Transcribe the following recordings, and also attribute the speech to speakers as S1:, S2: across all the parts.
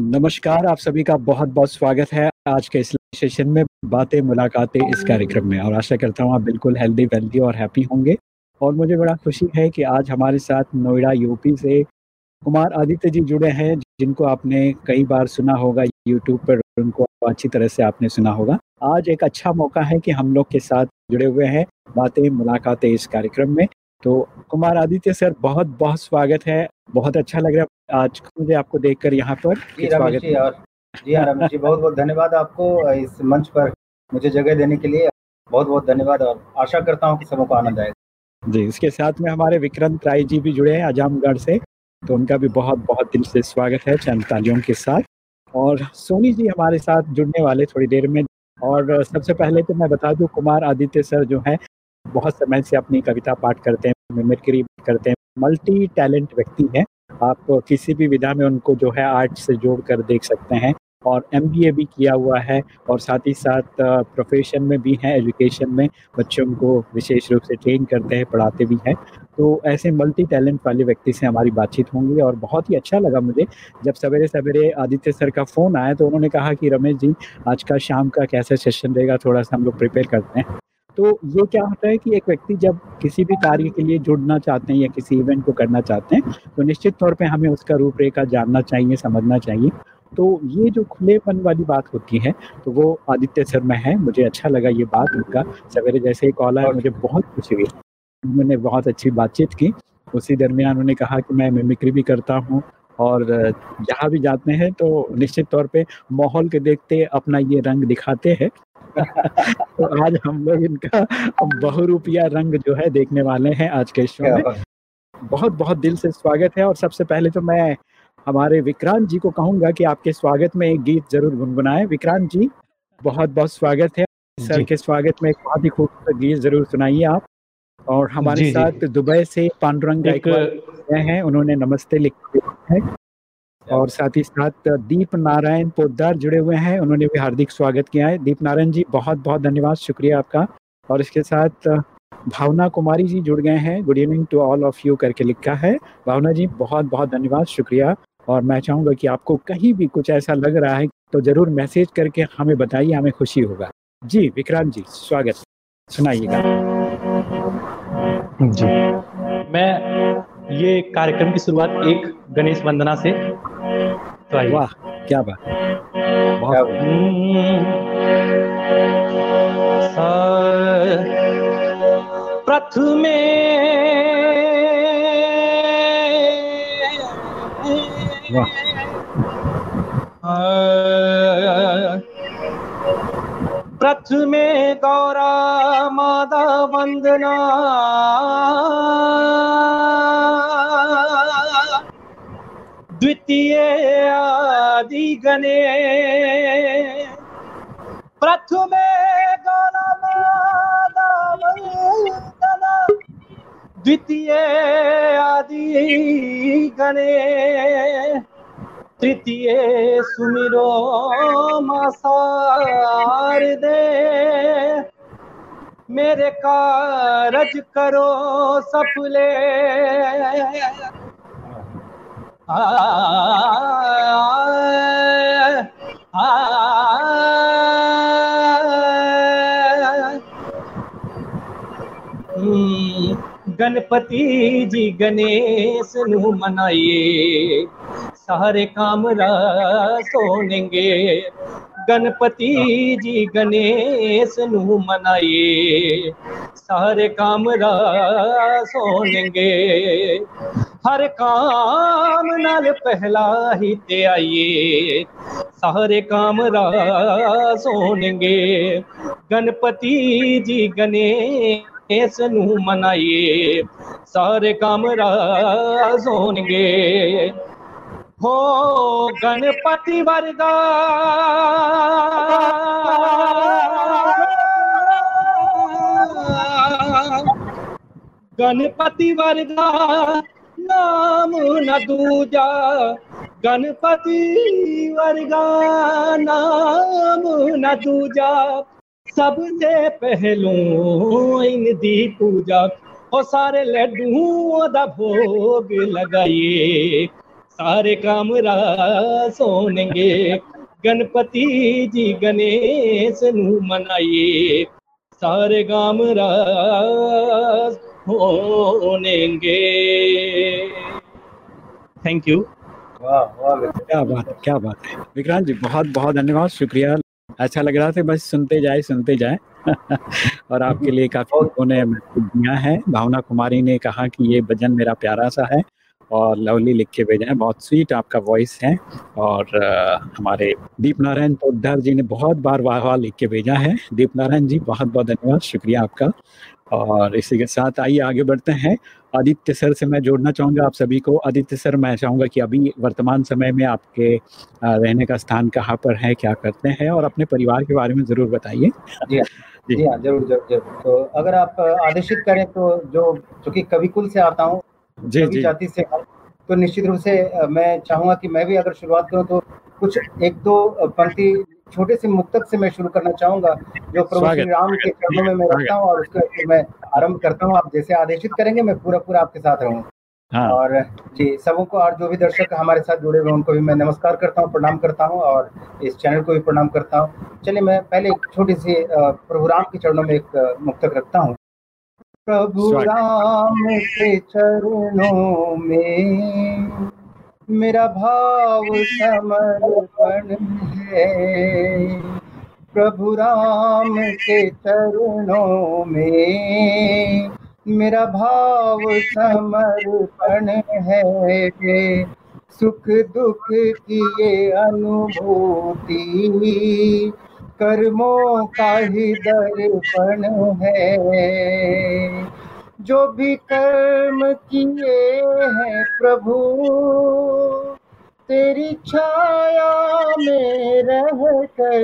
S1: नमस्कार, आप सभी का बहुत बहुत स्वागत है आज के इस सेशन में बातें, मुलाकातें इस कार्यक्रम में। और आशा करता हूँ आप बिल्कुल हेल्दी वेल्दी और हैप्पी होंगे। और मुझे बड़ा खुशी है कि आज हमारे साथ नोएडा यूपी से कुमार आदित्य जी जुड़े हैं, जिनको आपने कई बार सुना होगा यूट्यूब पर उनको अच्छी तरह से आपने सुना होगा। आज एक अच्छा मौका है कि हम लोग के साथ जुड़े हुए हैं, बातें, मुलाकातें इस कार्यक्रम में। तो कुमार आदित्य सर बहुत बहुत स्वागत है। बहुत अच्छा लग रहा है। आज मुझे आपको देखकर यहाँ पर
S2: जी रमेश जी और जी हाँ रमेश जी बहुत बहुत धन्यवाद आपको इस मंच पर मुझे जगह देने के लिए। बहुत बहुत धन्यवाद और आशा करता हूँ कि सबों को आनंद आएगा
S1: जी इसके साथ में हमारे विक्रांत राय जी भी जुड़े हैं आजमगढ़ से। तो उनका भी बहुत बहुत दिल से स्वागत है चंद तालियों के साथ। और सोनी जी हमारे साथ जुड़ने वाले थोड़ी देर में। और सबसे पहले तो मैं बता दूँ कुमार आदित्य सर जो हैं बहुत समय से अपनी कविता पाठ करते हैं मिमिक्री करते हैं। मल्टी टैलेंट व्यक्ति हैं। आप किसी भी विधा में उनको जो है आर्ट से जोड़ कर देख सकते हैं और एमबीए भी किया हुआ है और साथ ही साथ प्रोफेशन में भी हैं एजुकेशन में बच्चों को विशेष रूप से ट्रेन करते हैं, पढ़ाते भी हैं। तो ऐसे मल्टी टैलेंट वाले व्यक्ति से हमारी बातचीत होंगी और बहुत ही अच्छा लगा मुझे। जब सवेरे सवेरे आदित्य सर का फ़ोन आया तो उन्होंने कहा कि रमेश जी, आज का शाम का कैसा सेशन रहेगा, थोड़ा सा हम लोग प्रिपेयर करते हैं। तो ये क्या होता है कि एक व्यक्ति जब किसी भी कार्य के लिए जुड़ना चाहते हैं या किसी इवेंट को करना चाहते हैं तो निश्चित तौर पे हमें उसका रूपरेखा जानना चाहिए, समझना चाहिए। तो ये जो खुलेपन वाली बात होती है तो वो आदित्य सर में है। मुझे अच्छा लगा ये बात उनका। सवेरे जैसे ही कॉल आया, मुझे बहुत खुशी हुई। उन्होंने बहुत अच्छी बातचीत की। उसी दरमियान उन्होंने कहा कि मैं मिमिक्री भी करता हूँ। और जहाँ भी जाते हैं तो निश्चित तौर पे माहौल के देखते अपना ये रंग दिखाते हैं। तो आज हम लोग इनका बहुरूपिया रंग जो है देखने वाले हैं आज के शो में। बहुत बहुत दिल से स्वागत है और सबसे पहले तो मैं हमारे विक्रांत जी को कहूँगा कि आपके स्वागत में एक गीत ज़रूर गुनगुनाए। विक्रांत जी बहुत बहुत स्वागत है। सर के स्वागत में एक बहुत ही खूबसूरत गीत ज़रूर सुनाइए आप। और हमारे जी, साथ दुबई से पांडुरंग एक हैं उन्होंने नमस्ते लिखे है। और साथ ही साथ दीप नारायण पोदार जुड़े हुए हैं उन्होंने भी हार्दिक स्वागत किया है। दीप नारायण जी बहुत बहुत धन्यवाद शुक्रिया आपका। और इसके साथ भावना कुमारी जी जुड़ गए हैं good evening to all of you करके लिखा है। भावना जी बहुत बहुत धन्यवाद शुक्रिया। और मैं चाहूँगा कि आपको कहीं भी कुछ ऐसा लग रहा है तो ज़रूर मैसेज करके हमें बताइए हमें खुशी होगा। जी विक्रांत जी स्वागत। सुनाइएगा।
S3: जी मैं ये कार्यक्रम की शुरुआत एक गणेश वंदना से
S1: तो आइए वाह क्या बात। बहुत
S3: प्रथमे प्रथमे गौरा मादा वंदना। द्वितीय आदि गणे प्रथमे गौरा वंदना। द्वितीय आदि गणे तृतीय सुमिरो मासार दे मेरे कारज करो सफले आ, गणपति जी गणेश मनाइए सारे काम सोनेंगे। गणपति जी गणेश नु मनाइए। सारे काम सोनेंगे। हर काम नाल पहला ही ते आइए। सारे काम सोनेंगे। गणपति जी गणेश नु मनाइए। सारे काम सोनेंगे। हो गणपति वर्गा। गणपति वर्गा, नाम न दूजा। गणपति वर्गा, नाम न दूजा। सबसे पहलू इन दी पूजा। और सारे लड्डू दा भोग लगाइए। सारे काम रास होनेंगे। गणपति जी गणेश नु मनाइए। सारे काम रास होनेंगे। थैंक यू
S2: वाह वाह
S1: क्या बात है क्या बात है। विक्रांत जी बहुत बहुत धन्यवाद शुक्रिया। अच्छा लग रहा था बस सुनते जाए सुनते जाए। और आपके लिए काफ़ी लोगों ने दिया है। भावना कुमारी ने कहा कि ये भजन मेरा प्यारा सा है। और लवली लिख के भेजा है। बहुत स्वीट आपका वॉइस है और आ, हमारे दीप नारायण पोदार जी ने बहुत बार वाह वाह लिख के भेजा है। दीप नारायण जी बहुत बहुत धन्यवाद शुक्रिया आपका। और इसी के साथ आइए आगे बढ़ते हैं। आदित्य सर से मैं जोड़ना चाहूँगा आप सभी को। आदित्य सर मैं चाहूँगा कि अभी वर्तमान समय में आपके रहने का स्थान कहाँ पर है क्या करते हैं और अपने परिवार के बारे में ज़रूर बताइए।
S2: जी हाँ जी हाँ ज़रूर ज़रूर ज़रूर। तो अगर आप आदेशित करें तो जो चूँकि कविकुल से आता हूँ
S1: जी जी
S2: जाति से तो निश्चित रूप से मैं चाहूँगा कि मैं भी अगर शुरुआत करूँ तो कुछ एक दो पंक्ति छोटे से मुक्तक से मैं शुरू करना चाहूँगा जो प्रभु श्री राम के चरणों में मैं रखता हूँ और उसके मैं आरंभ करता हूँ। आप जैसे आदेशित करेंगे मैं पूरा पूरा आपके साथ रहूँगा हाँ। और जी सबों को और जो भी दर्शक हमारे साथ जुड़े हुए उनको भी मैं नमस्कार करता हूँ प्रणाम करता हूँ और इस चैनल को भी प्रणाम करता हूँ। चलिए मैं पहले एक छोटी सी प्रभु राम के चरणों में एक मुक्तक रखता हूँ। प्रभु राम के चरणों में मेरा भाव समर्पण है। प्रभु राम के चरणों में मेरा भाव समर्पण है। सुख दुख की ये अनुभूति कर्मों का ही दर्पण है। जो भी कर्म किए हैं प्रभु, तेरी छाया में रह कर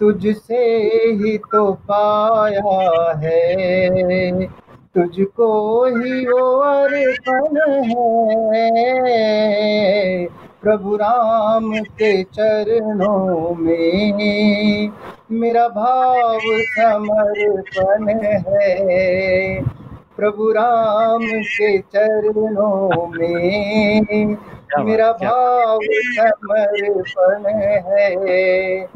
S2: तुझसे ही तो पाया है। तुझको ही वो अर्पण है। प्रभु राम के चरणों में मेरा भाव समर्पण है। प्रभु राम के चरणों में मेरा भाव समर्पण है।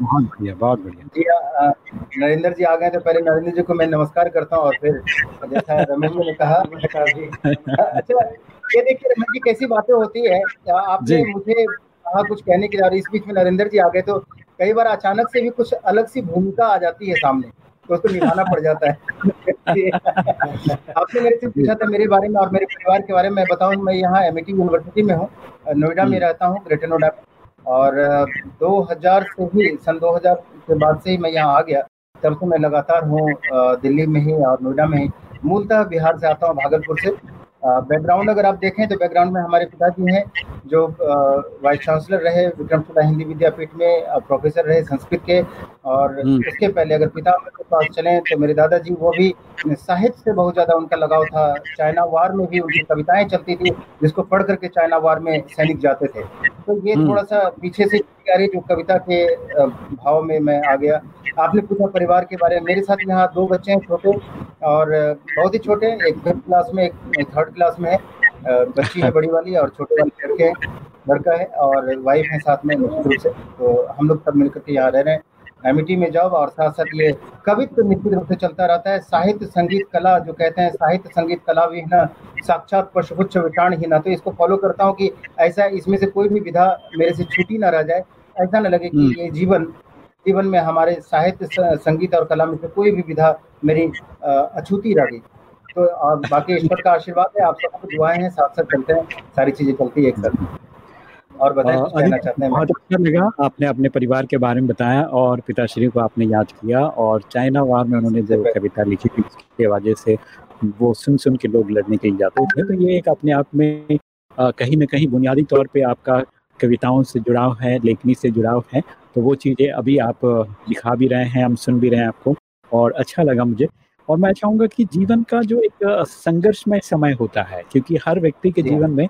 S1: बहुत बढ़िया बहुत बढ़िया।
S2: नरेंद्र जी आ गए तो पहले। नरेंद्र जी को मैं नमस्कार करता हूँ और फिर जैसा रमेश जी ने कहा अच्छा ये देखिए रमेश जी कैसी बातें होती है। आपने मुझे कहा कुछ कहने के लिए इस बीच में नरेंद्र जी आ गए तो कई बार अचानक से भी कुछ अलग सी भूमिका आ जाती है सामने तो उसको निभाना पड़ जाता है। आपने मेरे से पूछा था मेरे बारे में और मेरे परिवार के बारे में मैं बताऊँ मैं यहाँ एम यूनिवर्सिटी में हूँ नोएडा में हम्म। रहता हूँ ग्रेटर नोएडा में। और 2000 से ही सन 2000 के बाद से ही मैं यहाँ आ गया तब से मैं लगातार हूँ दिल्ली में ही और नोएडा में ही। मूलतः बिहार से आता हूँ भागलपुर से। बैकग्राउंड अगर आप देखें तो बैकग्राउंड में हमारे पिताजी हैं, जो वाइस चांसलर रहे विक्रमशिला हिंदी विद्यापीठ में प्रोफेसर रहे, संस्कृत के और हम्म। उसके पहले अगर पिता के पास चले तो मेरे दादाजी वो भी साहित्य से बहुत ज़्यादा उनका लगाव था। चाइना वार में भी उनकी कविताएँ चलती थी जिसको पढ़ करके चाइना वार में सैनिक जाते थे। तो ये हम्म। थोड़ा सा पीछे से रही जो कविता के भाव में मैं आ गया। आपने पूछा परिवार के बारे में। मेरे साथ यहाँ दो बच्चे हैं छोटे और बहुत ही छोटे। एक फिफ्थ क्लास में एक थर्ड क्लास में है। बच्ची है बड़ी वाली और छोटे वाले लड़के हैं। लड़का है और वाइफ है साथ में निश्चित रूप से। तो हम लोग सब मिलकर के यहाँ रह रहे हैं। एमिटी में जॉब और साथ साथ ये कवित्व निश्चित रूप से चलता रहता है। साहित्य संगीत कला जो कहते हैं साहित्य संगीत कला भी ना साक्षात पशुपुच्छ विटाण ही ना। तो इसको फॉलो करता हूँ कि ऐसा इसमें से कोई भी विधा मेरे से छुट्टी ना रह जाए। ऐसा ना लगे कि हम्म। ये जीवन जीवन में हमारे साहित्य संगीत और कला में से कोई भी विधा मेरी अछूती रह गई। तो और बाकी ईश्वर का आशीर्वाद है। आप सबको दुआएँ हैं साथ साथ चलते हैं। सारी चीज़ें चलती है एक साथ। और बताएँ कहना चाहते हैं
S1: बहुत अच्छा लगा। आपने अपने परिवार के बारे में बताया और पिताश्री को आपने याद किया और चाइना वार में उन्होंने जो कविता लिखी थी उसके वजह से वो सुन सुन के लोग लड़ने के लिए जाते थे। तो ये एक अपने आप में कहीं ना कहीं बुनियादी तौर पे आपका कविताओं से जुड़ाव है लेखनी से जुड़ाव है। तो वो चीज़ें अभी आप लिखा भी रहे हैं हम सुन भी रहे हैं आपको और अच्छा लगा मुझे। और मैं चाहूँगा कि जीवन का जो एक संघर्षमय समय होता है क्योंकि हर व्यक्ति के जीवन में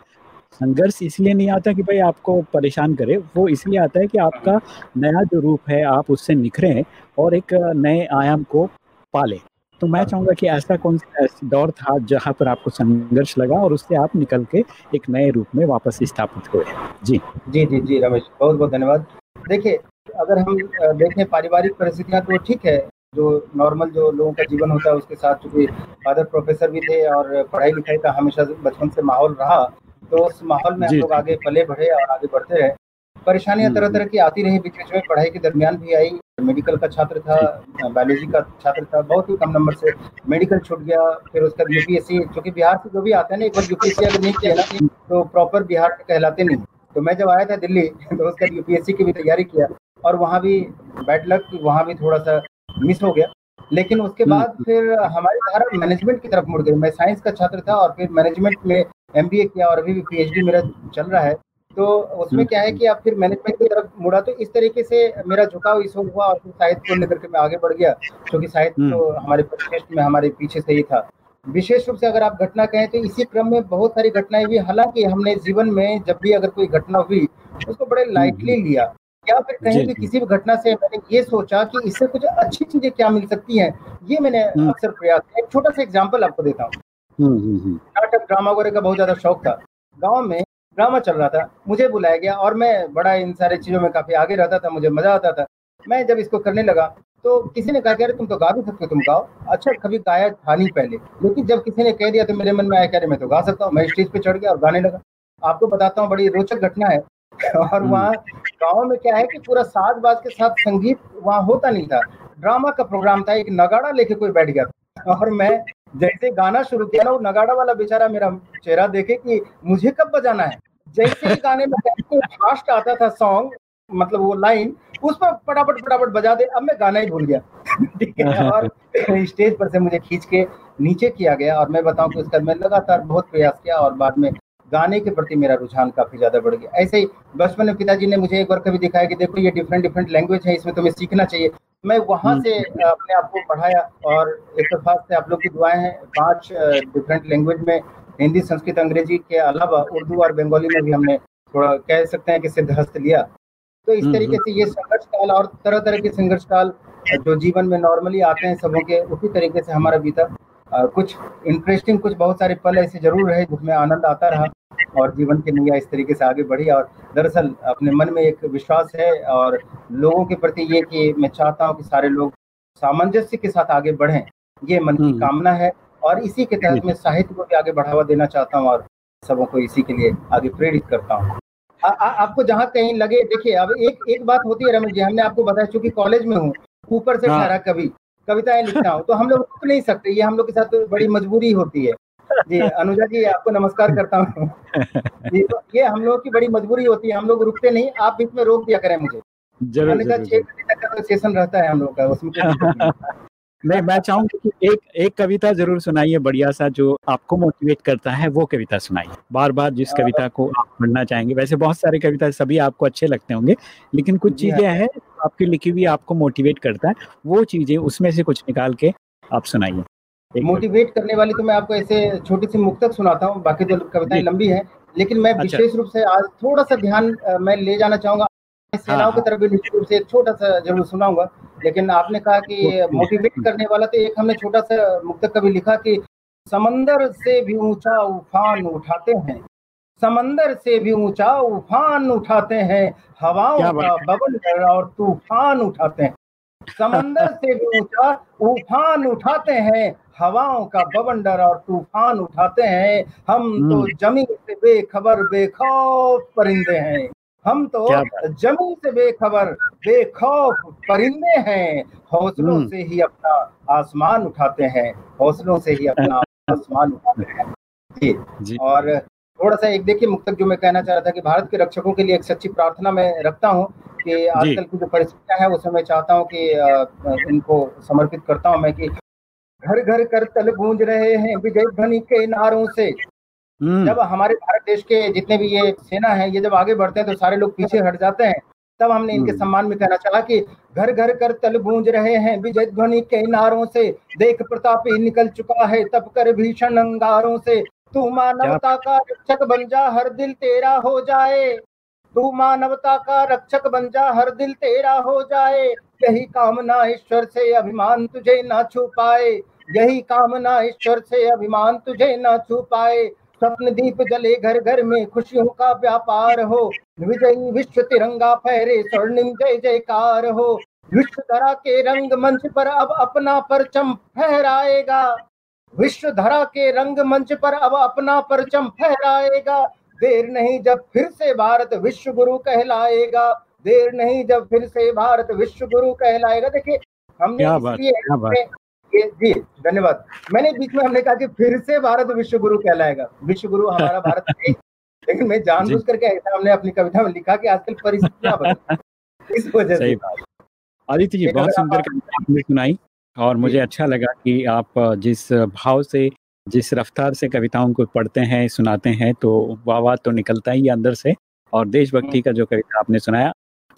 S1: संघर्ष इसलिए नहीं आता कि भाई आपको परेशान करे, वो इसलिए आता है कि आपका नया जो रूप है, आप उससे निखरे और एक नए आयाम को पाले। तो मैं चाहूँगा कि ऐसा कौन सा दौर था जहाँ पर आपको संघर्ष लगा और उससे आप निकल के एक नए रूप में वापस स्थापित हुए? जी।
S2: जी जी जी, रमेश, बहुत बहुत धन्यवाद। देखिए, अगर हम देखें पारिवारिक परिस्थितियाँ तो ठीक है, जो नॉर्मल जो लोगों का जीवन होता है, उसके साथ चूँकि फादर प्रोफेसर भी थे और पढ़ाई लिखाई का हमेशा बचपन से माहौल रहा तो उस माहौल में हम लोग आगे पले बढ़े और आगे बढ़ते रहे परेशानियाँ तरह तरह की आती रही बीच बीच में पढ़ाई के दरमियान भी आई। मेडिकल का छात्र था बायोलॉजी का छात्र था बहुत ही कम नंबर से मेडिकल छूट गया फिर उसका यूपीएससी क्योंकि बिहार से जो भी आते हैं ना एक बार यूपीएससी अगर नहीं किया ना तो प्रॉपर बिहार कहलाते नहीं। तो मैं जब आया था दिल्ली तो उसका यूपीएससी की भी तैयारी किया और वहाँ भी बैड लक वहाँ भी थोड़ा सा मिस हो गया। लेकिन उसके हम्म। बाद फिर हमारी धारा मैनेजमेंट की तरफ़ मुड़ गई। मैं साइंस का छात्र था और फिर मैनेजमेंट में एमबीए किया और अभी भी पीएचडी मेरा चल रहा है तो उसमें हम्म। क्या है कि आप फिर मैनेजमेंट की तरफ़ मुड़ा तो इस तरीके से मेरा झुकाव इस हुआ और फिर साहित्य को लेकर के मैं आगे बढ़ गया क्योंकि साहित्य हम्म। तो हमारे परिशिष्ट में हमारे पीछे से ही था। विशेष रूप से अगर आप घटना कहें तो इसी क्रम में बहुत सारी घटनाएँ हुई। हालाँकि हमने जीवन में जब भी अगर कोई घटना हुई उसको बड़े लाइटली लिया। या फिर कहीं भी किसी भी घटना से मैंने ये सोचा कि इससे कुछ अच्छी चीज़ें क्या मिल सकती हैं ये मैंने हम्म। अक्सर प्रयास किया। एक छोटा सा एग्ज़ाम्पल आपको देता हूँ। हम्म, हम्म, नाटक ड्रामा वगैरह का बहुत ज़्यादा शौक था। गाँव में ड्रामा चल रहा था मुझे बुलाया गया और मैं बड़ा इन सारी चीज़ों में काफ़ी आगे रहता था मुझे मज़ा आता था। मैं जब इसको करने लगा तो किसी ने कहा कि अरे तुम तो गा भी सकते हो तुम गाओ। अच्छा कभी गाया था नहीं पहले लेकिन जब किसी ने कह दिया तो मेरे मन में आया कह रहे मैं तो गा सकता हूँ। मैं स्टेज पे चढ़ गया और गाने लगा। आपको बताता हूँ बड़ी रोचक घटना है। और हम्म। वहाँ गाँव में क्या है कि पूरा साज बाज के साथ संगीत वहाँ होता नहीं था। ड्रामा का प्रोग्राम था एक नगाड़ा लेके कोई बैठ गया और मैं जैसे गाना शुरू किया ना, वो नगाड़ा वाला बेचारा मेरा चेहरा देखे कि मुझे कब बजाना है? जैसे ही गाने में फास्ट आता था सॉन्ग मतलब वो लाइन उस पर फटाफट फटाफट बजा दे, अब मैं गाना ही भूल गया। ठीक है, और स्टेज पर से मुझे खींच के नीचे किया गया और मैं बताऊँ कि उसका मैं लगातार बहुत प्रयास किया और बाद में गाने के प्रति मेरा रुझान काफ़ी ज़्यादा बढ़ गया। ऐसे ही बचपन में पिताजी ने मुझे एक बार कभी दिखाया कि देखो, ये डिफरेंट डिफरेंट लैंग्वेज है, इसमें तुम्हें सीखना चाहिए। मैं वहाँ हम्म। से अपने आप को पढ़ाया और तरफा से आप लोग की दुआएँ हैं पाँच डिफरेंट लैंग्वेज में हिंदी संस्कृत अंग्रेज़ी के अलावा उर्दू और बंगाली में भी हमने थोड़ा कह सकते हैं कि सिद्धहस्त लिया तो इस हम्म, तरीके हम्म। से ये संघर्ष काल और तरह तरह के संघर्ष काल जो जीवन में नॉर्मली आते हैं सबों के उसी तरीके से हमारा बीता कुछ इंटरेस्टिंग कुछ बहुत सारे पल ऐसे ज़रूर रहे जिसमें आनंद आता रहा और जीवन की नैया इस तरीके से आगे बढ़ी और दरअसल अपने मन में एक विश्वास है और लोगों के प्रति ये कि मैं चाहता हूँ कि सारे लोग सामंजस्य के साथ आगे बढ़ें ये मन की हम्म। कामना है और इसी के तहत मैं साहित्य को भी आगे बढ़ावा देना चाहता हूँ और सबों को इसी के लिए आगे प्रेरित करता हूँ आपको जहाँ कहीं लगे देखिए अब एक एक बात होती है रमेश जी हमने आपको बताया चूँकि कॉलेज में हूँ ऊपर से हाँ। ठहरा कभी कविताएँ लिखता हूँ तो हम लोग रुक नहीं सकते ये हम लोग के साथ तो बड़ी मजबूरी होती है। जी अनुजा जी आपको नमस्कार करता हूँ। तो ये हम लोग की बड़ी मजबूरी होती है हम लोग रुकते नहीं आप बीच में रोक दिया करें मुझे। ज़रूर, ज़रूर, छह बजे तक का सेशन रहता है हम लोग का उसमें
S1: मैं मैं चाहूँगा कि एक एक कविता ज़रूर सुनाइए बढ़िया सा जो आपको मोटिवेट करता है वो कविता सुनाइए। बार बार जिस कविता को आप पढ़ना चाहेंगे वैसे बहुत सारे कविता सभी आपको अच्छे लगते होंगे लेकिन कुछ चीज़ें हैं आपकी लिखी हुई आपको मोटिवेट करता है वो चीज़ें उसमें से कुछ निकाल के आप सुनाइए।
S2: मोटिवेट करने वाली तो मैं आपको ऐसे छोटी सी मुक्तक सुनाता हूँ बाकी तो कविताएँ लंबी है लेकिन मैं विशेष अच्छा। रूप से आज थोड़ा सा ध्यान मैं ले जाना चाहूँगा। सेनाओं हाँ, की हाँ। तरफ़ भी निश्चित रूप से एक छोटा सा ज़रूर सुनाऊँगा लेकिन आपने कहा कि मोटिवेट करने वाला तो एक हमने छोटा सा मुक्त कभी लिखा कि समंदर से भी ऊँचा उफान उठाते हैं। समंदर से भी ऊँचा उफान उठाते हैं हवाओं का बबल और तूफ़ान उठाते हैं। समंदर से भी ऊँचा उफान उठाते हैं हवाओं का बवंडर और तूफ़ान उठाते हैं। हम तो हम्म। ज़मीन से बेखबर बेखौफ परिंदे हैं। हम तो ज़मीन से बेखबर बेखौफ परिंदे हैं। हौसलों हम्म। से ही अपना आसमान उठाते हैं। हौसलों से ही अपना आसमान उठाते हैं। जी। और थोड़ा सा एक देखिए मुक्तक जो मैं कहना चाह रहा था कि भारत के रक्षकों के लिए एक सच्ची प्रार्थना मैं रखता हूँ कि आजकल की जो परिस्थितियाँ हैं उसमें मैं चाहता हूँ कि इनको समर्पित करता हूँ मैं कि घर घर कर तल गूंज रहे हैं विजय ध्वनि के नारों से। हम्म। जब हमारे भारत देश के जितने भी ये सेना है ये जब आगे बढ़ते हैं तो सारे लोग पीछे हट जाते हैं। तब हमने इनके हम्म। सम्मान में कहना चाहा कि घर घर कर तल गूंज रहे हैं विजय ध्वनि के नारों से। देख प्रतापी निकल चुका है तब कर भीषण अंगारों से। तू मानवता का रक्षक बन जा हर दिल तेरा हो जाए। तू मानवता का रक्षक बन जा हर दिल तेरा हो जाए। यही कामना ईश्वर से अभिमान तुझे ना छुपाए यही कामना ईश्वर से अभिमान तुझे न छू पाए। स्वप्न दीप जले घर घर में खुशियों का व्यापार हो। विजयी विश्व तिरंगा फहरे स्वर्णिम जय जयकार हो। विश्व धरा के रंग मंच पर अब अपना परचम फहराएगा। विश्व धरा के रंग मंच पर अब अपना परचम फहराएगा। देर नहीं जब फिर से भारत विश्व गुरु कहलाएगा। देर नहीं जब फिर से भारत विश्व गुरु कहलाएगा। देखिए हमने इसलिए जी धन्यवाद। मैंने बीच में हमने कहा कि फिर से भारत विश्व गुरु कहलाएगा। विश्व गुरु हमारा भारत नहीं लेकिन मैं जानबूझ करके ऐसा हमने अपनी कविता में लिखा कि आजकल परिस्थितियाँ बदल इस वजह से
S1: आदित्य जी बहुत सुंदर कविता आपने सुनाई। और मुझे अच्छा लगा कि आप जिस भाव से जिस रफ्तार से कविताओं को पढ़ते हैं सुनाते हैं तो वाह वाह तो निकलता ही है अंदर से। और देशभक्ति का जो कविता आपने सुनाया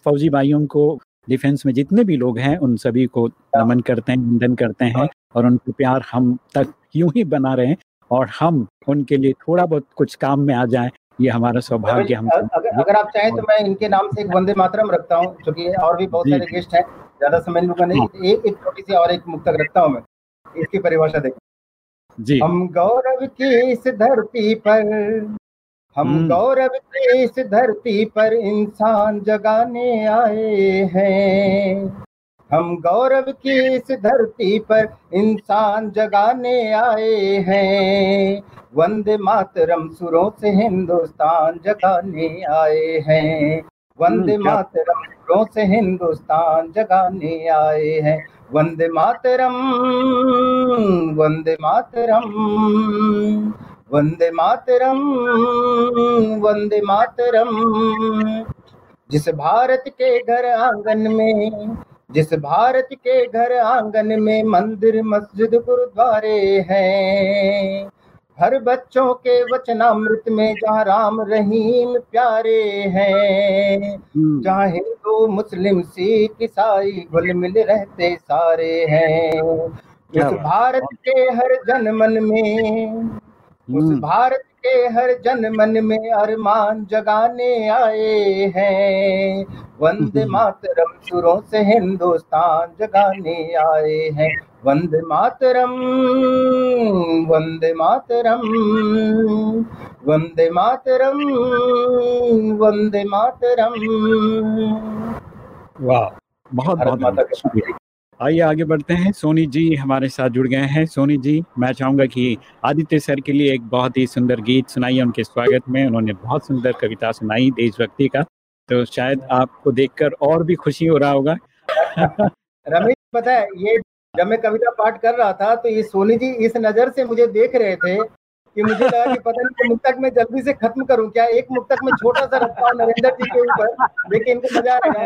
S1: फौजी भाइयों को डिफेंस में जितने भी लोग हैं उन सभी को नमन करते हैं निंदन करते हैं। और उनका प्यार हम तक यूँ ही बना रहे और हम उनके लिए थोड़ा बहुत कुछ काम में आ जाएँ। ये हमारा सौभाग्य हम
S2: अगर, अगर आप चाहें तो मैं इनके नाम से एक वंदे मातरम रखता हूँ क्योंकि और भी बहुत सारे गेस्ट हैं ज़्यादा समय लूँगा नहीं एक एक छोटी सी और एक मुक्तक रखता हूँ मैं इसकी परिभाषा देखो।
S1: जी।
S2: हम गौरव की इस धरती पर हम
S1: हम्म।
S2: गौरव की इस धरती पर इंसान जगाने आए हैं। हम गौरव की इस धरती पर इंसान जगाने आए हैं। वंदे मातरम सुरों से हिंदुस्तान जगाने आए हैं। वंदे
S1: हम्म,
S2: मातरम सुरों से हिंदुस्तान जगाने आए हैं। वंदे मातरम वंदे मातरम वंदे मातरम वंदे मातरम। जिस भारत के घर आँगन में जिस भारत के घर आँगन में मंदिर मस्जिद गुरुद्वारे हैं। हर बच्चों के वचनामृत में जहाँ राम रहीम प्यारे हैं।
S1: हम्म,
S2: जहाँ हिंदू मुस्लिम सिख ईसाई घुल मिल रहते सारे हैं।
S1: बात।
S2: भारत के हर जन मन में उस
S1: हम्म,
S2: भारत के हर जन मन में अरमान जगाने आए हैं। वंदे। मातरम सुरों से हिंदुस्तान जगाने आए हैं। वंदे मातरम वंदे मातरम वंदे मातरम वंदे मातरम।
S1: वाह बहुत बहुत
S2: माता
S1: आइए आगे बढ़ते हैं। सोनी जी हमारे साथ जुड़ गए हैं। सोनी जी, मैं चाहूँगा कि आदित्य सर के लिए एक बहुत ही सुंदर गीत सुनाइए। उनके स्वागत में उन्होंने बहुत सुंदर कविता सुनाई देशभक्ति का। तो शायद आपको देखकर और भी खुशी हो रहा होगा।
S2: रमेश, पता है, ये जब मैं कविता पाठ कर रहा था तो ये सोनी जी इस नज़र से मुझे देख रहे थे कि मुझे लगा कि पता नहीं मुक्तक में जल्दी से खत्म करूँ क्या? एक मुक्तक में छोटा सा रखता नरेंद्र जी के ऊपर देखिए इनको मज़ा आएगा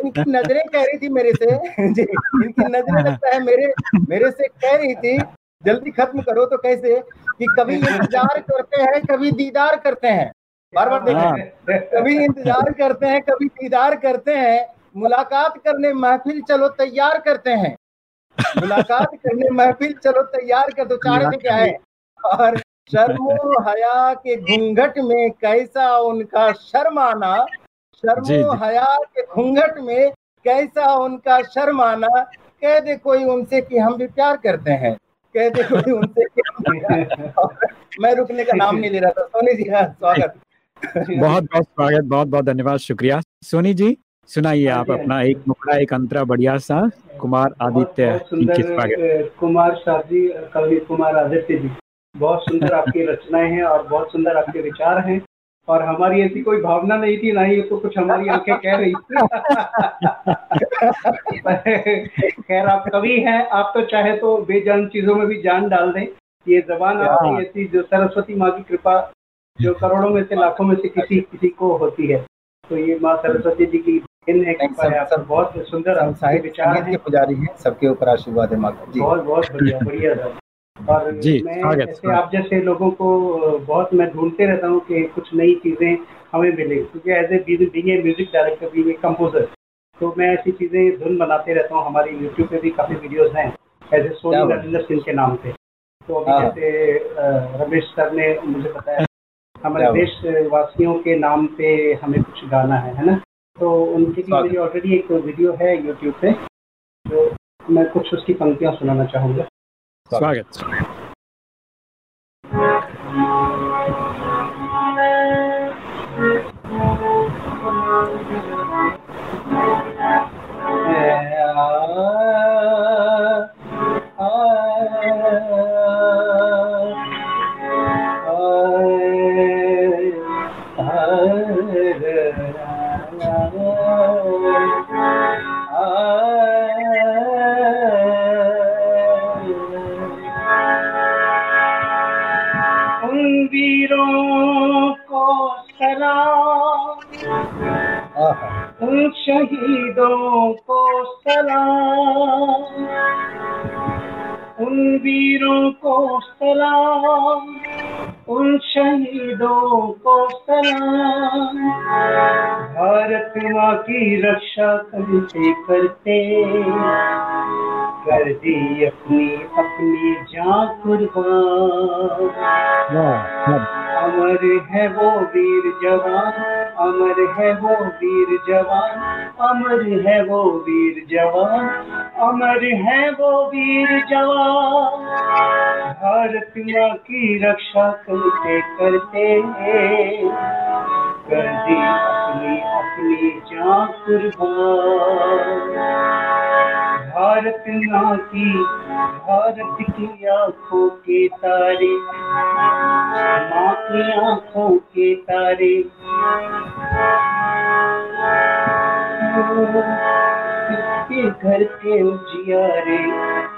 S2: इनकी नज़रें कह रही थी मेरे से जी इनकी नज़रें लगता है मेरे मेरे से कह रही थी जल्दी खत्म करो तो कैसे? कि कभी इंतज़ार करते हैं कभी दीदार करते हैं। बार बार देखें कभी इंतज़ार करते हैं कभी दीदार करते हैं। मुलाकात करने महफिल चलो तैयार करते हैं। मुलाकात करने महफिल चलो तैयार कर दो चार क्या है। और शर्मो हया के घूंघट में कैसा उनका शर्माना? शर्मो
S1: जी।
S2: हया के घूंघट में कैसा उनका शर्माना? कह दे कोई उनसे कि हम भी प्यार करते हैं। कह दे कोई उनसे कि हम भी प्यार मैं रुकने का नाम नहीं ले रहा था। सोनी जी हाँ स्वागत।
S1: बहुत बहुत स्वागत बहुत बहुत धन्यवाद शुक्रिया। सोनी जी सुनाइए आप अपना एक मुखड़ा एक अंतरा बढ़िया सा कुमार आदित्य
S4: कुमार शाह जी कवि कुमार आदित्य जी। बहुत सुंदर आपकी रचनाएँ हैं और बहुत सुंदर आपके विचार हैं। और हमारी ऐसी कोई भावना नहीं थी ना ही तो कुछ हमारी आँखें कह रही थी। खैर आप कवि हैं आप तो चाहे तो बेजान चीज़ों में भी जान डाल दें। ये जबान आपकी ऐसी जो सरस्वती माँ की कृपा जो करोड़ों में से लाखों में से किसी किसी को होती है। तो ये माँ सरस्वती जी की है कृपा है। बहुत सुंदर विचार हैं।
S2: पुजारी हैं सबके ऊपर आशीर्वाद है माँ
S4: बहुत बहुत बढ़िया बढ़िया। और
S1: जी,
S4: मैं ऐसे आप जैसे लोगों को बहुत मैं ढूंढते रहता हूँ कि कुछ नई चीज़ें हमें मिले क्योंकि as a being a music director being a composer तो मैं ऐसी चीज़ें धुन बनाते रहता हूँ हमारी यूट्यूब पे भी काफ़ी वीडियोस हैं एज ए सोनी। नरेंद्र सिंह के नाम पे तो अभी
S2: हाँ।
S4: जैसे रमेश सर ने मुझे बताया हमारे। देशवासियों के नाम पे हमें कुछ गाना है है ना तो उनकी
S2: स्वागत।
S4: मेरी ऑलरेडी एक वीडियो है यूट्यूब पे जो मैं कुछ उसकी पंक्तियाँ सुनाना चाहूँगा
S1: स्वागत
S4: उन रक्षा करते जवान, अमर है वो वीर जवान, अमर है वो वीर जवान। भारत माँ की रक्षा करते करते कर दी अपनी अपनी जान कुर्बान। भारत माँ की, भारत की आँखों के तारे, माँ की आँखों के तारे। के घर के उजियारे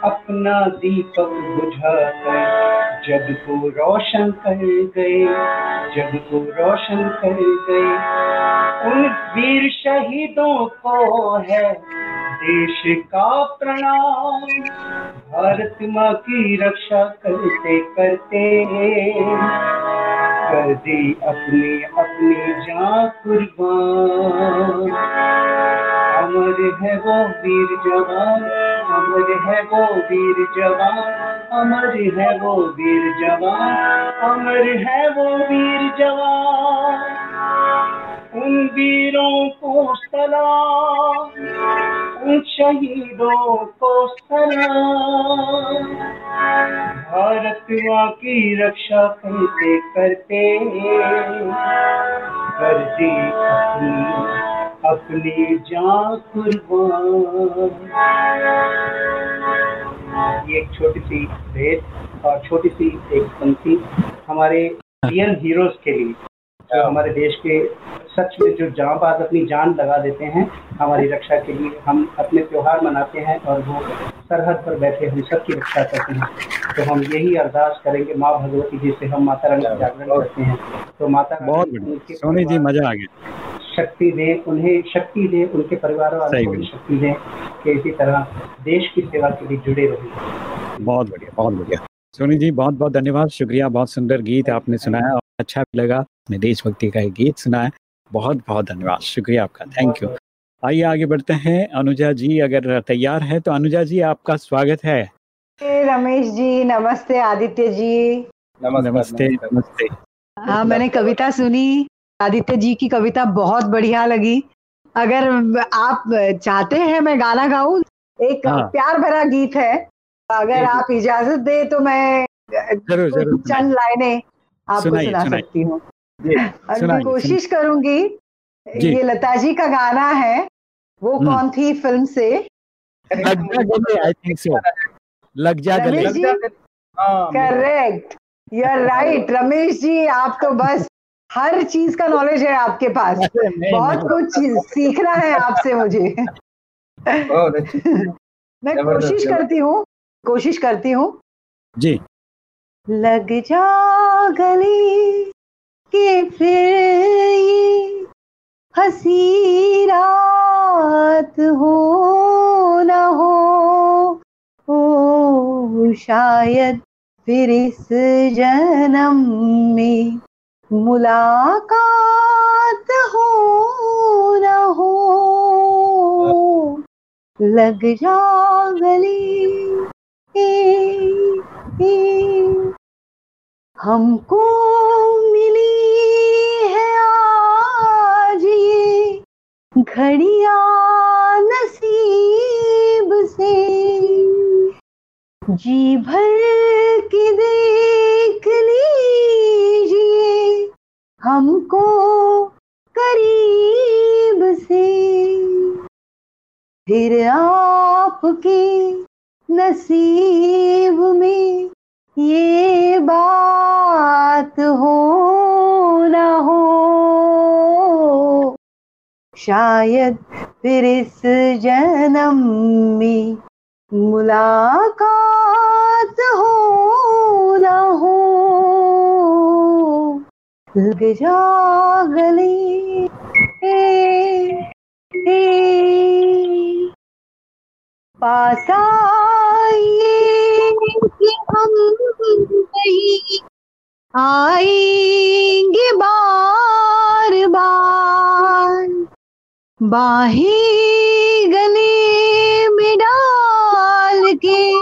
S4: अपना दीपक बुझाकर जग को रोशन कर गए जग को रोशन कर गए। उन वीर शहीदों को है देश का प्रणाम। भारत माँ की रक्षा करते करते कर दे अपनी अपनी जान कुर्बान। अमर है वो वीर जवान, अमर है वो वीर जवान, अमर है वो वीर जवान, अमर है वो वीर जवान। उन वीरों को सलाम, उन शहीदों को सलाम। भारत माँ की रक्षा करते करते कर दी अपनी जान कुर्बान। एक छोटी सी भेद और छोटी सी एक पंक्ति हमारे रियल हीरोज के लिए। जो हमारे देश के सच में जो जांबाज अपनी जान लगा देते हैं हमारी रक्षा के लिए हम अपने त्यौहार मनाते हैं और वो सरहद पर बैठे हम सबकी रक्षा करते हैं। तो हम यही अरदास करेंगे माँ भगवती जी से हम माता रानी का जागरण करते हैं। तो माता
S1: बहुत सोनी जी मज़ा आ गया।
S4: शक्ति दे उन्हें शक्ति दे उनके परिवार वालों को शक्ति दे कि इसी तरह देश की सेवा के लिए जुड़े रहे।
S1: बहुत बढ़िया बहुत बढ़िया। सोनी जी बहुत बहुत धन्यवाद। शुक्रिया बहुत सुंदर गीत आपने सुनाया और अच्छा भी लगा। मैं देशभक्ति का एक गीत सुनाया। बहुत बहुत धन्यवाद। शुक्रिया आपका। थैंक यू आइए आगे बढ़ते हैं। अनुजा जी अगर तैयार है तो अनुजा जी आपका स्वागत है।
S5: रमेश जी नमस्ते आदित्य जी।
S1: नमस्ते। नमस्ते।
S5: हाँ मैंने कविता सुनी। आदित्य जी की कविता बहुत बढ़िया लगी। अगर आप चाहते हैं मैं गाना गाऊं एक
S1: हाँ।
S5: प्यार भरा गीत है। अगर आप इजाज़त दे तो मैं
S1: ज़रूर ज़रूर
S5: चंद लाइनें आपको सुना। सकती हूँ। और मैं कोशिश करूँगी ये लता जी का गाना है वो
S1: हम्म।
S5: कौन थी फ़िल्म से?
S1: लग जा गले आई थिंक सो लग जा? गले।
S2: हाँ,
S5: correct you are right Ramesh ji आप तो बस हर चीज़ का नॉलेज है आपके पास। बहुत कुछ सीखना है आपसे मुझे। मैं कोशिश करती हूँ कोशिश करती हूँ।
S1: जी।
S5: लग जा गले के फिर ये हँसी रात हो न हो। ओ शायद फिर इस जन्म में मुलाकात हो न हो। लग जा गले हमको मिली है आज ये घड़िया नसीब से। जी भर के देख लीजिए हमको करीब से। फिर आपकी नसीब में ये बात हो ना हो। शायद फिर इस जन्म में मुलाकात हो ना हो। लग जा गले ए, ए, पास हम नहीं आएँगे बार बार। बाही गले में डाल के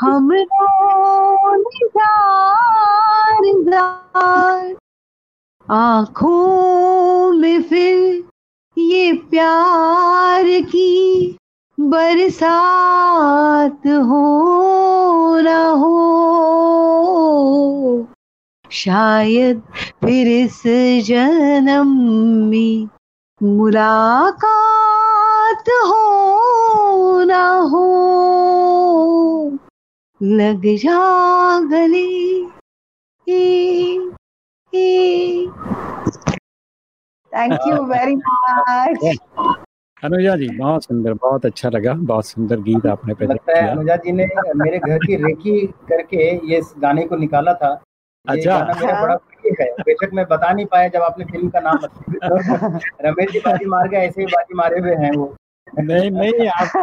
S5: हम आँखों में फिर ये प्यार की बरसात हो ना हो शायद फिर इस जन्म में मुलाकात हो ना हो लग जा गले thank you very much
S1: Anuja ji बहुत सुंदर बहुत अच्छा लगा बहुत सुंदर गीत आपने प्रेजेंट
S2: लगता है
S1: किया।
S2: अनुजा जी ने मेरे घर की रेखी करके ये गाने को निकाला था।
S1: अच्छा।
S2: मेरा बड़ा प्रिय है। बेशक मैं बता नहीं पाया जब आपने फ़िल्म का नाम। रमेश जी बाजी मार गए ऐसे ही बाजी मारे हुए हैं वो।
S1: नहीं नहीं आप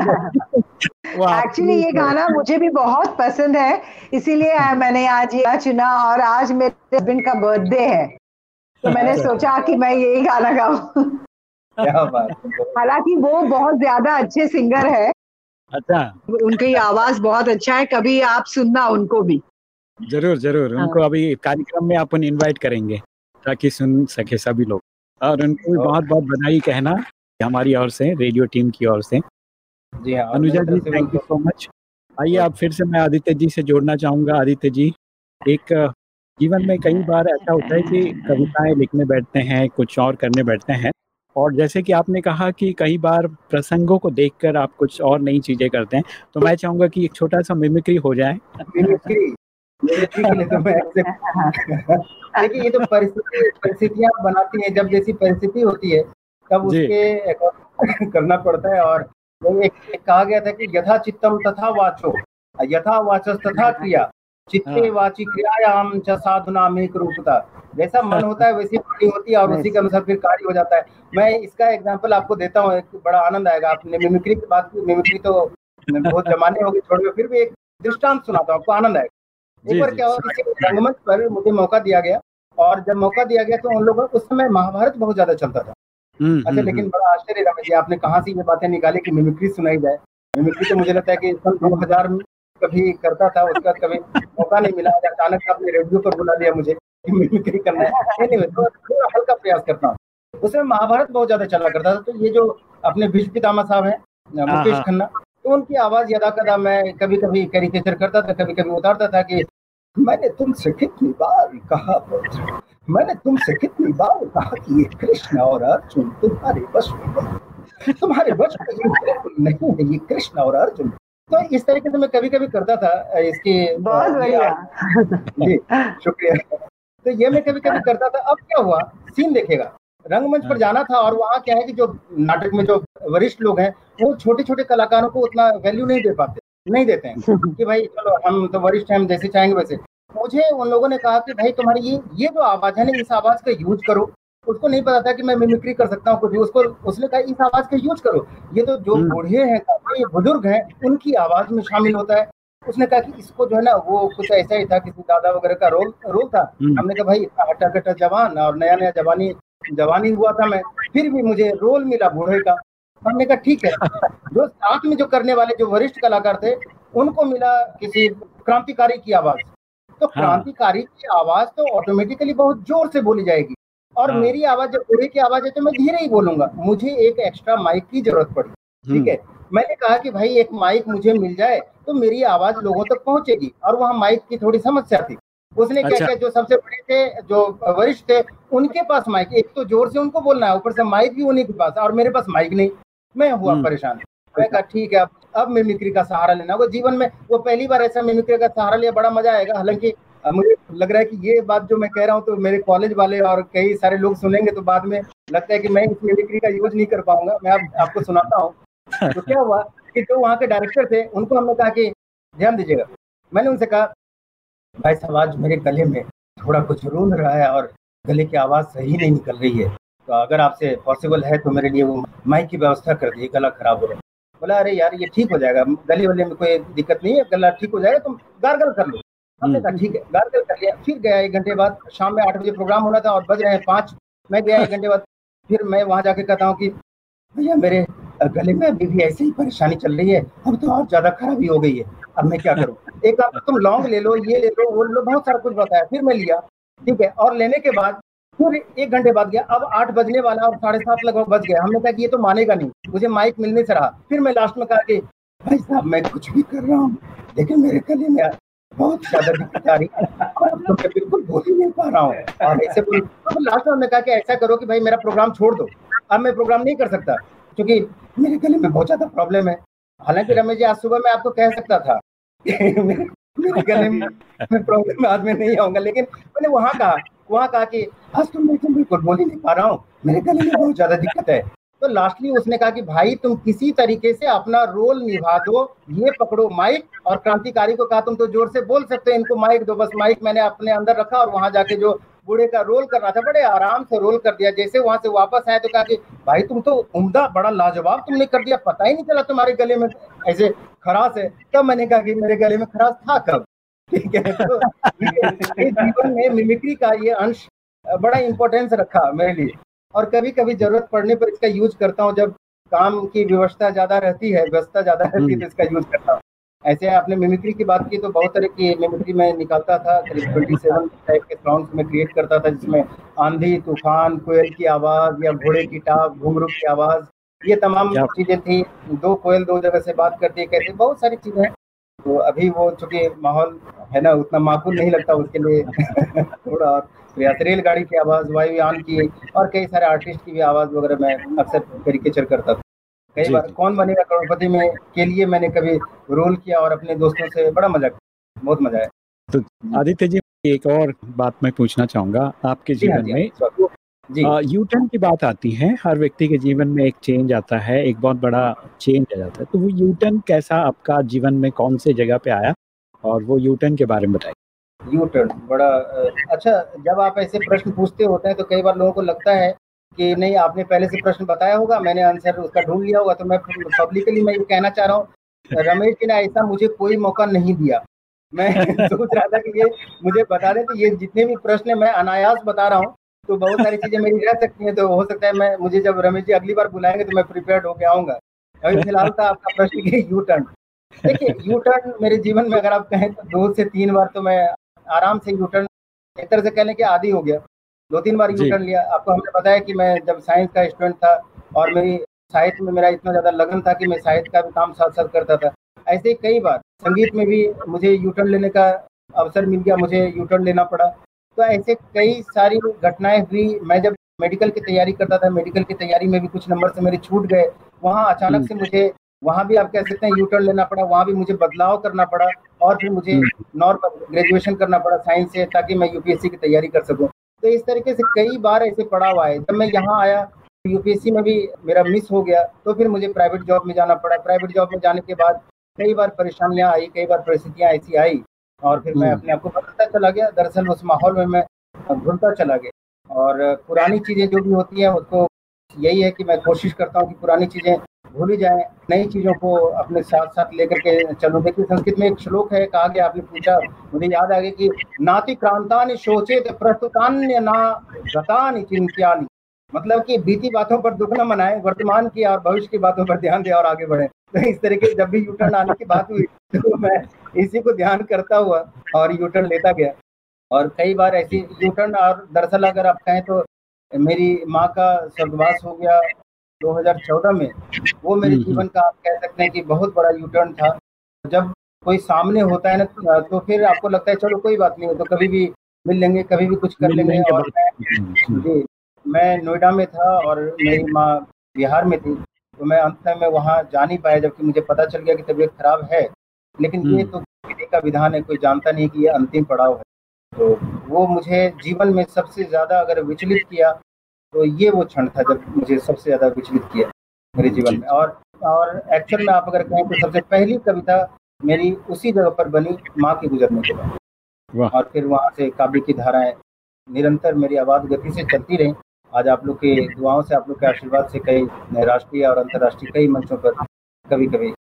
S5: एक्चुअली ये गाना मुझे भी बहुत पसंद है। इसीलिए मैंने आज ये चुना और आज मेरे हस्बैंड का बर्थडे है। तो मैंने सोचा कि मैं यही गाना गाऊं।
S2: है।
S5: हालाँकि वो बहुत ज़्यादा अच्छे सिंगर है।
S1: अच्छा।
S5: उनकी आवाज़ बहुत अच्छा है कभी आप सुनना उनको भी।
S1: ज़रूर ज़रूर।
S5: हाँ।
S1: उनको अभी कार्यक्रम में अपन इनवाइट करेंगे ताकि सुन सके सभी लोग। और उनको भी बहुत बहुत बधाई कहना हमारी ओर से रेडियो टीम की ओर से।
S2: जी हाँ
S1: Anuja ji thank you so much आइए आप फिर से मैं आदित्य जी से जोड़ना चाहूँगा। आदित्य जी एक जीवन में कई बार ऐसा होता है कि कविताएँ लिखने बैठते हैं कुछ और करने बैठते हैं। और जैसे कि आपने कहा कि कई बार प्रसंगों को देखकर आप कुछ और नई चीज़ें करते हैं तो मैं चाहूँगा कि एक छोटा सा मिमिक्री हो जाए।
S2: मिमिक्री मिमिक्री तो देखिए ये तो परिस्थिति परिस्थितियाँ बनाती हैं। जब जैसी परिस्थिति होती है तब उसके करना पड़ता है और एक, एक कहा गया था कि यथा चित्तम तथा वाचो। यथा वाचस तथा क्रिया। चित्ते
S1: हाँ।
S2: वाची क्रियायाम च साधुनाम एक रूपता जैसा मन होता है वैसी वाणी होती है और उसी के अनुसार फिर कार्य हो जाता है। मैं इसका एग्जांपल आपको देता हूँ एक बड़ा आनंद आएगा। आपने मिमिक्री की बात की मिमिक्री तो बहुत जमाने हो गए छोड़ फिर भी एक दृष्टांत सुनाता हूँ आपको आनंद आएगा। एक बार क्या हुआ रंगमंच पर मुझे मौका दिया गया और जब मौका दिया गया तो उन लोगों उस समय महाभारत बहुत ज़्यादा चलता था।
S1: हम्म,
S2: अच्छा
S1: हम्म,
S2: लेकिन बड़ा आश्चर्य रमेश जी आपने कहाँ से ये बातें निकाली कि मिमिक्री सुनाई जाए? मिमिक्री तो मुझे लगता है कि सन दो हज़ार में कभी करता था उसका कभी मौका नहीं मिला अचानक आपने रेडियो पर बुला दिया मुझे मिमिक्री करना है। नहीं तो थोड़ा हल्का प्रयास करता हूँ। उसमें महाभारत बहुत ज़्यादा चला करता था। तो ये जो अपने भीष्म पितामह साहब हैं मुकेश
S1: हाँ।
S2: खन्ना तो उनकी आवाज़ यदा कदा मैं कभी कभी कैरिकेचर करता था कभी कभी उतारता था कि मैंने तुमसे कितनी बार कहा पुत्र? मैंने तुमसे कितनी बार कहा कि ये कृष्ण और अर्जुन तुम्हारे वश में तुम्हारे वश में नहीं है ये कृष्ण और अर्जुन तो इस तरीके से मैं कभी कभी करता था इसकी
S5: बहुत बढ़िया।
S2: जी शुक्रिया। तो ये मैं कभी कभी करता था। अब क्या हुआ? सीन देखेगा रंगमंच पर जाना था और वहाँ क्या है कि जो नाटक में जो वरिष्ठ लोग हैं वो छोटे छोटे कलाकारों को उतना वैल्यू नहीं दे पाते नहीं देते हैं। कि भाई चलो हम तो वरिष्ठ हैं हम जैसे चाहेंगे वैसे। मुझे उन लोगों ने कहा कि भाई तुम्हारी ये ये जो आवाज़ है ना इस आवाज़ का यूज़ करो। उसको नहीं पता था कि मैं मिमिक्री कर सकता हूँ कुछ भी उसको उसने कहा इस आवाज़ का यूज़ करो। ये तो जो
S1: हम्म।
S2: बूढ़े हैं ये बुज़ुर्ग हैं उनकी आवाज़ में शामिल होता है। उसने कहा कि इसको जो है ना वो कुछ ऐसा ही था किसी दादा वगैरह का रोल रोल था।
S1: हम्म।
S2: हमने कहा भाई हटा कट्टा जवान और नया नया जवानी जवानी हुआ था मैं फिर भी मुझे रोल मिला बूढ़े का। हमने कहा ठीक है। जो साथ में जो करने वाले जो वरिष्ठ कलाकार थे उनको मिला किसी क्रांतिकारी की आवाज़। तो
S1: हाँ।
S2: क्रांतिकारी की आवाज़ तो ऑटोमेटिकली बहुत ज़ोर से बोली जाएगी। और
S1: हाँ।
S2: मेरी आवाज़ जब बूढ़े की आवाज़ है तो मैं धीरे ही बोलूँगा। मुझे एक एक्स्ट्रा माइक की ज़रूरत पड़ी ठीक है? मैंने कहा कि भाई एक माइक मुझे मिल जाए तो मेरी आवाज़ लोगों तक पहुंचेगी। और वहाँ माइक की थोड़ी समस्या थी। उसने क्या
S1: अच्छा।
S2: किया जो सबसे बड़े थे जो वरिष्ठ थे उनके पास माइक एक तो ज़ोर से उनको बोलना है ऊपर से माइक भी उन्हीं के पास और मेरे पास माइक नहीं। मैं हुआ
S1: हम्म।
S2: परेशान। मैं कहा ठीक है अब अब मिमिक्री का सहारा लेना वो जीवन में वो पहली बार ऐसा मिमिक्री का सहारा लिया बड़ा मज़ा आएगा। हालाँकि मुझे लग रहा है कि ये बात जो मैं कह रहा हूँ तो मेरे कॉलेज वाले और कई सारे लोग सुनेंगे तो बाद में लगता है कि मैं इस मिमिक्री का यूज़ नहीं कर पाऊँगा। मैं अब आपको सुनाता हूँ। तो क्या हुआ कि जो वहाँ के डायरेक्टर थे, उनको हमने कहा कि, ध्यान दीजिएगा। मैंने उनसे कहा, भाई साहब, आज मेरे गले में थोड़ा कुछ रूंध रहा है और गले की आवाज़ सही नहीं निकल रही है। तो अगर आपसे पॉसिबल है तो मेरे लिए वो माइक की व्यवस्था कर दीजिए, गला खराब हो रहा है। बोला, अरे यार, ये ठीक हो जाएगा। गले वले में कोई दिक्कत नहीं है, गला ठीक हो जाएगा, तुम गार्गल कर लो। हमने कहा ठीक है। गार्गल कर लिया फिर गया एक घंटे बाद शाम में आठ बजे प्रोग्राम होना था और बज रहे हैं पाँच। मैं गया एक घंटे बाद। फिर मैं वहाँ जाके कहता हूँ कि भैया मेरे गले में अभी भी ऐसे ही परेशानी चल रही है। अब तो और ज़्यादा खराबी हो गई है। अब मैं क्या करूँ? एक आप तुम लौंग ले लो ये ले लो वो ले लो बहुत सारा कुछ बताया। फिर मैं लिया ठीक है। और लेने के बाद फिर एक घंटे बाद गया। अब आठ बजने वाला और साढ़े सात लगभग बज गया हमने कहा कि ये तो मानेगा नहीं। मुझे माइक मिलने से रहा फिर मैं लास्ट में कहा कि भाई साहब मैं कुछ भी कर रहा हूँ लेकिन मेरे गले में बहुत ज़्यादा दिक्कत आ रही है तो मैं बिल्कुल बोल ही नहीं पा रहा हूँ। और ऐसे तो लास्ट में कहा कि ऐसा करो कि भाई मेरा प्रोग्राम छोड़ दो। अब मैं प्रोग्राम नहीं कर सकता। क्योंकि मेरे गले में बहुत ज़्यादा प्रॉब्लम है। हालाँकि रमेश जी, आज सुबह मैं आपको कह सकता था मेरे गले में प्रॉब्लम आज मैं नहीं आऊँगा। लेकिन मैंने वहाँ कहा वहाँ कहा कि, आज तो मैं बिल्कुल बोल ही नहीं पा रहा हूँ। मेरे गले में बहुत ज़्यादा दिक्कत है। तो लास्टली उसने कहा कि भाई तुम किसी तरीके से अपना रोल निभा दो, ये पकड़ो माइक और क्रांतिकारी को कहा तुम तो ज़ोर से बोल सकते हो, इनको माइक दो, बस माइक मैंने अपने अंदर रखा और वहाँ जाके जो बूढ़े का रोल करना था, बड़े आराम से रोल कर दिया, जैसे वहाँ से वापस आए तो कहा कि भाई तुम तो उम्दा, बड़ा लाजवाब तुमने कर दिया, पता ही नहीं चला तुम्हारे गले में ऐसे खराश है। तब मैंने कहा कि मेरे गले में खराश था कब? ठीक है तो ये ये जीवन में मिमिक्री का ये अंश बड़ा इंपॉर्टेंस रखा मेरे लिए। और कभी कभी ज़रूरत पड़ने पर इसका यूज़ करता हूँ जब काम की व्यवस्था ज़्यादा रहती है व्यवस्था ज़्यादा रहती है तो इसका यूज़ करता हूँ। ऐसे आपने मिमिक्री की बात की तो बहुत तरह की मिमिक्री में निकालता था करीब ट्वेंटी सेवन टाइप के साउंड में क्रिएट करता था जिसमें आंधी तूफ़ान कोयल की आवाज़ या घोड़े की टाप घुंघरू की आवाज़ ये तमाम चीज़ें थी। दो कोयल दो जगह से बात करती है कैसे? बहुत सारी चीज़ें हैं। तो अभी वो चूँकि माहौल है ना उतना माकूल नहीं लगता उसके लिए। थोड़ा और प्रयास रेलगाड़ी की आवाज़ वायुयान की और कई सारे आर्टिस्ट की भी आवाज़ वगैरह मैं अक्सर कैरिकेचर करता था। कई बार कौन बनेगा करोड़पति में के लिए मैंने कभी रोल किया और अपने दोस्तों से बड़ा मज़ा बहुत मज़ा आया।
S1: तो आदित्य जी एक और बात मैं पूछना चाहूँगा आपके
S2: हाँ
S1: जीवन
S2: जी
S1: में।
S2: हाँ, जी।
S1: यू टर्न की बात आती है हर व्यक्ति के जीवन में एक चेंज आता है एक बहुत बड़ा चेंज आ जाता है। तो वो यू टर्न कैसा आपका जीवन में कौन से जगह पे आया? और वो यू टर्न के बारे में बताइए।
S2: यू टर्न, बड़ा अच्छा जब आप ऐसे प्रश्न पूछते होते हैं तो कई बार लोगों को लगता है कि नहीं, आपने पहले से प्रश्न बताया होगा, मैंने आंसर उसका ढूंढ लिया होगा तो मैं पब्लिकली मैं ये कहना चाह रहा हूँ, रमेश जी ने ऐसा मुझे कोई मौका नहीं दिया। मैं सोच रहा था कि ये मुझे बता दें तो ये जितने भी प्रश्न है, मैं अनायास बता रहा हूँ तो बहुत सारी चीज़ें मेरी रह सकती हैं तो हो सकता है मैं, मुझे जब रमेश जी अगली बार बुलाएँगे तो मैं प्रिपेयर्ड होके आऊँगा। अभी फ़िलहाल था आपका प्रश्न कि यू टर्न। देखिए, यू टर्न मेरे जीवन में अगर आप कहें तो दो से तीन बार तो मैं आराम से यू टर्न एक तरह से कहने के आदि हो गया। दो तीन बार। यू टर्न लिया। आपको हमने बताया कि मैं जब साइंस का स्टूडेंट था और मेरी साहित्य में मेरा इतना ज़्यादा लगन था कि मैं साहित्य का भी काम साथ साथ करता था। ऐसे ही कई बार संगीत में भी मुझे यू टर्न लेने का अवसर मिल गया मुझे यू टर्न लेना पड़ा। तो ऐसे कई सारी घटनाएँ हुई। मैं जब मेडिकल की तैयारी करता था मेडिकल की तैयारी में भी कुछ नंबर से मेरे छूट गए। वहाँ अचानक से मुझे वहाँ भी आप कह सकते हैं यू टर्न लेना पड़ा वहाँ भी मुझे बदलाव करना पड़ा और फिर मुझे नॉर्मल ग्रेजुएशन करना पड़ा साइंस से ताकि मैं यूपीएससी की तैयारी कर सकूँ। तो इस तरीके से कई बार ऐसे पड़ाव आए। जब मैं यहाँ आया यूपीएससी में भी मेरा मिस हो गया तो फिर मुझे प्राइवेट जॉब में जाना पड़ा। प्राइवेट जॉब में जाने के बाद कई बार परेशानियाँ आई कई बार परिस्थितियाँ ऐसी आई और फिर मैं
S1: हम्म।
S2: अपने आप को बदलता चला गया। दरअसल उस माहौल में मैं घुलता चला गया और पुरानी चीज़ें जो भी होती हैं उसको यही है कि मैं कोशिश करता हूँ कि पुरानी चीज़ें भूली जाए, नई चीज़ों को अपने साथ साथ लेकर के चलो। देखिए, संस्कृत में एक श्लोक है, कहा गया आपने पूछा, मुझे याद आ गया कि नाति क्रांतानि शोचेत प्रस्तुतान्य ना गतानि चिंत्यानि। मतलब कि बीती बातों पर दुख न मनाए, वर्तमान की और भविष्य की बातों पर ध्यान दें और आगे बढ़े। तो इस तरीके से जब भी यूटर्न आने की बात हुई तो मैं इसी को ध्यान करता हुआ और यूटर्न लेता गया। और कई बार ऐसी यूटर्न और दरअसल अगर आप कहें तो मेरी माँ का स्वर्गवास हो गया 2014 में वो मेरे
S1: हम्म,
S2: जीवन का आप कह सकते हैं कि बहुत बड़ा यूटर्न था। जब कोई सामने होता है ना तो फिर आपको लगता है चलो कोई बात नहीं हो तो कभी भी मिल लेंगे कभी भी कुछ कर लेंगे। और मैं जी मैं नोएडा में था और मेरी माँ बिहार में थी तो मैं अंत में वहाँ जा नहीं पाया जबकि मुझे पता चल गया कि तबीयत खराब है। लेकिन ये
S1: हम्म।
S2: तो विधि का विधान है कोई जानता नहीं कि ये अंतिम पड़ाव है। तो वो मुझे जीवन में सबसे ज़्यादा अगर विचलित किया तो ये वो क्षण था जब मुझे सबसे ज़्यादा विचलित किया मेरे जीवन में। और और एक्चुअल में आप अगर कहें तो सबसे पहली कविता मेरी उसी जगह पर बनी माँ के गुजरने के बाद। और फिर वहाँ से काव्य की धाराएँ निरंतर मेरी आवाज़ गति से चलती रही। आज आप लोग के दुआओं से आप लोग के आशीर्वाद से कई राष्ट्रीय और अंतर्राष्ट्रीय कई मंचों पर कभी कभी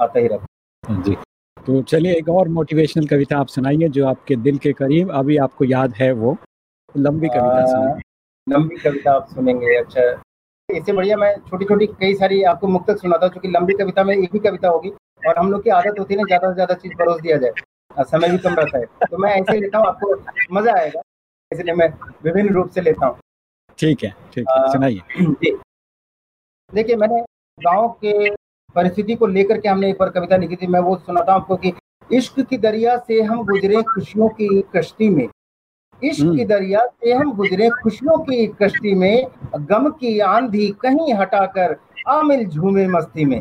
S2: आता ही रहता।
S1: जी। तो चलिए एक और मोटिवेशनल कविता आप सुनाइए जो आपके दिल के करीब अभी आपको याद है वो। लंबी कविता सुनाइए।
S2: लंबी कविता आप सुनेंगे अच्छा। इससे बढ़िया मैं छोटी छोटी कई सारी आपको मुक्तक सुनाता हूँ क्योंकि लंबी कविता में एक ही कविता होगी और हम लोग की आदत होती है ना ज़्यादा से ज़्यादा चीज़ परोस दिया जाए। समय भी कम रहता है। तो मैं ऐसे ही लेता हूँ आपको मज़ा आएगा। इसलिए मैं विभिन्न रूप से लेता हूँ।
S1: ठीक है ठीक है सुनाइए।
S2: देखिए मैंने गाँव के परिस्थिति को लेकर के हमने एक बार कविता लिखी थी। मैं वो सुनाता हूँ आपको कि इश्क की दरिया से हम गुजरे खुशियों की कश्ती में इश्क
S1: हम्म।
S2: की दरिया से हम गुजरे खुशियों की कश्ती में गम की आंधी कहीं हटाकर आमिल झूमे मस्ती में।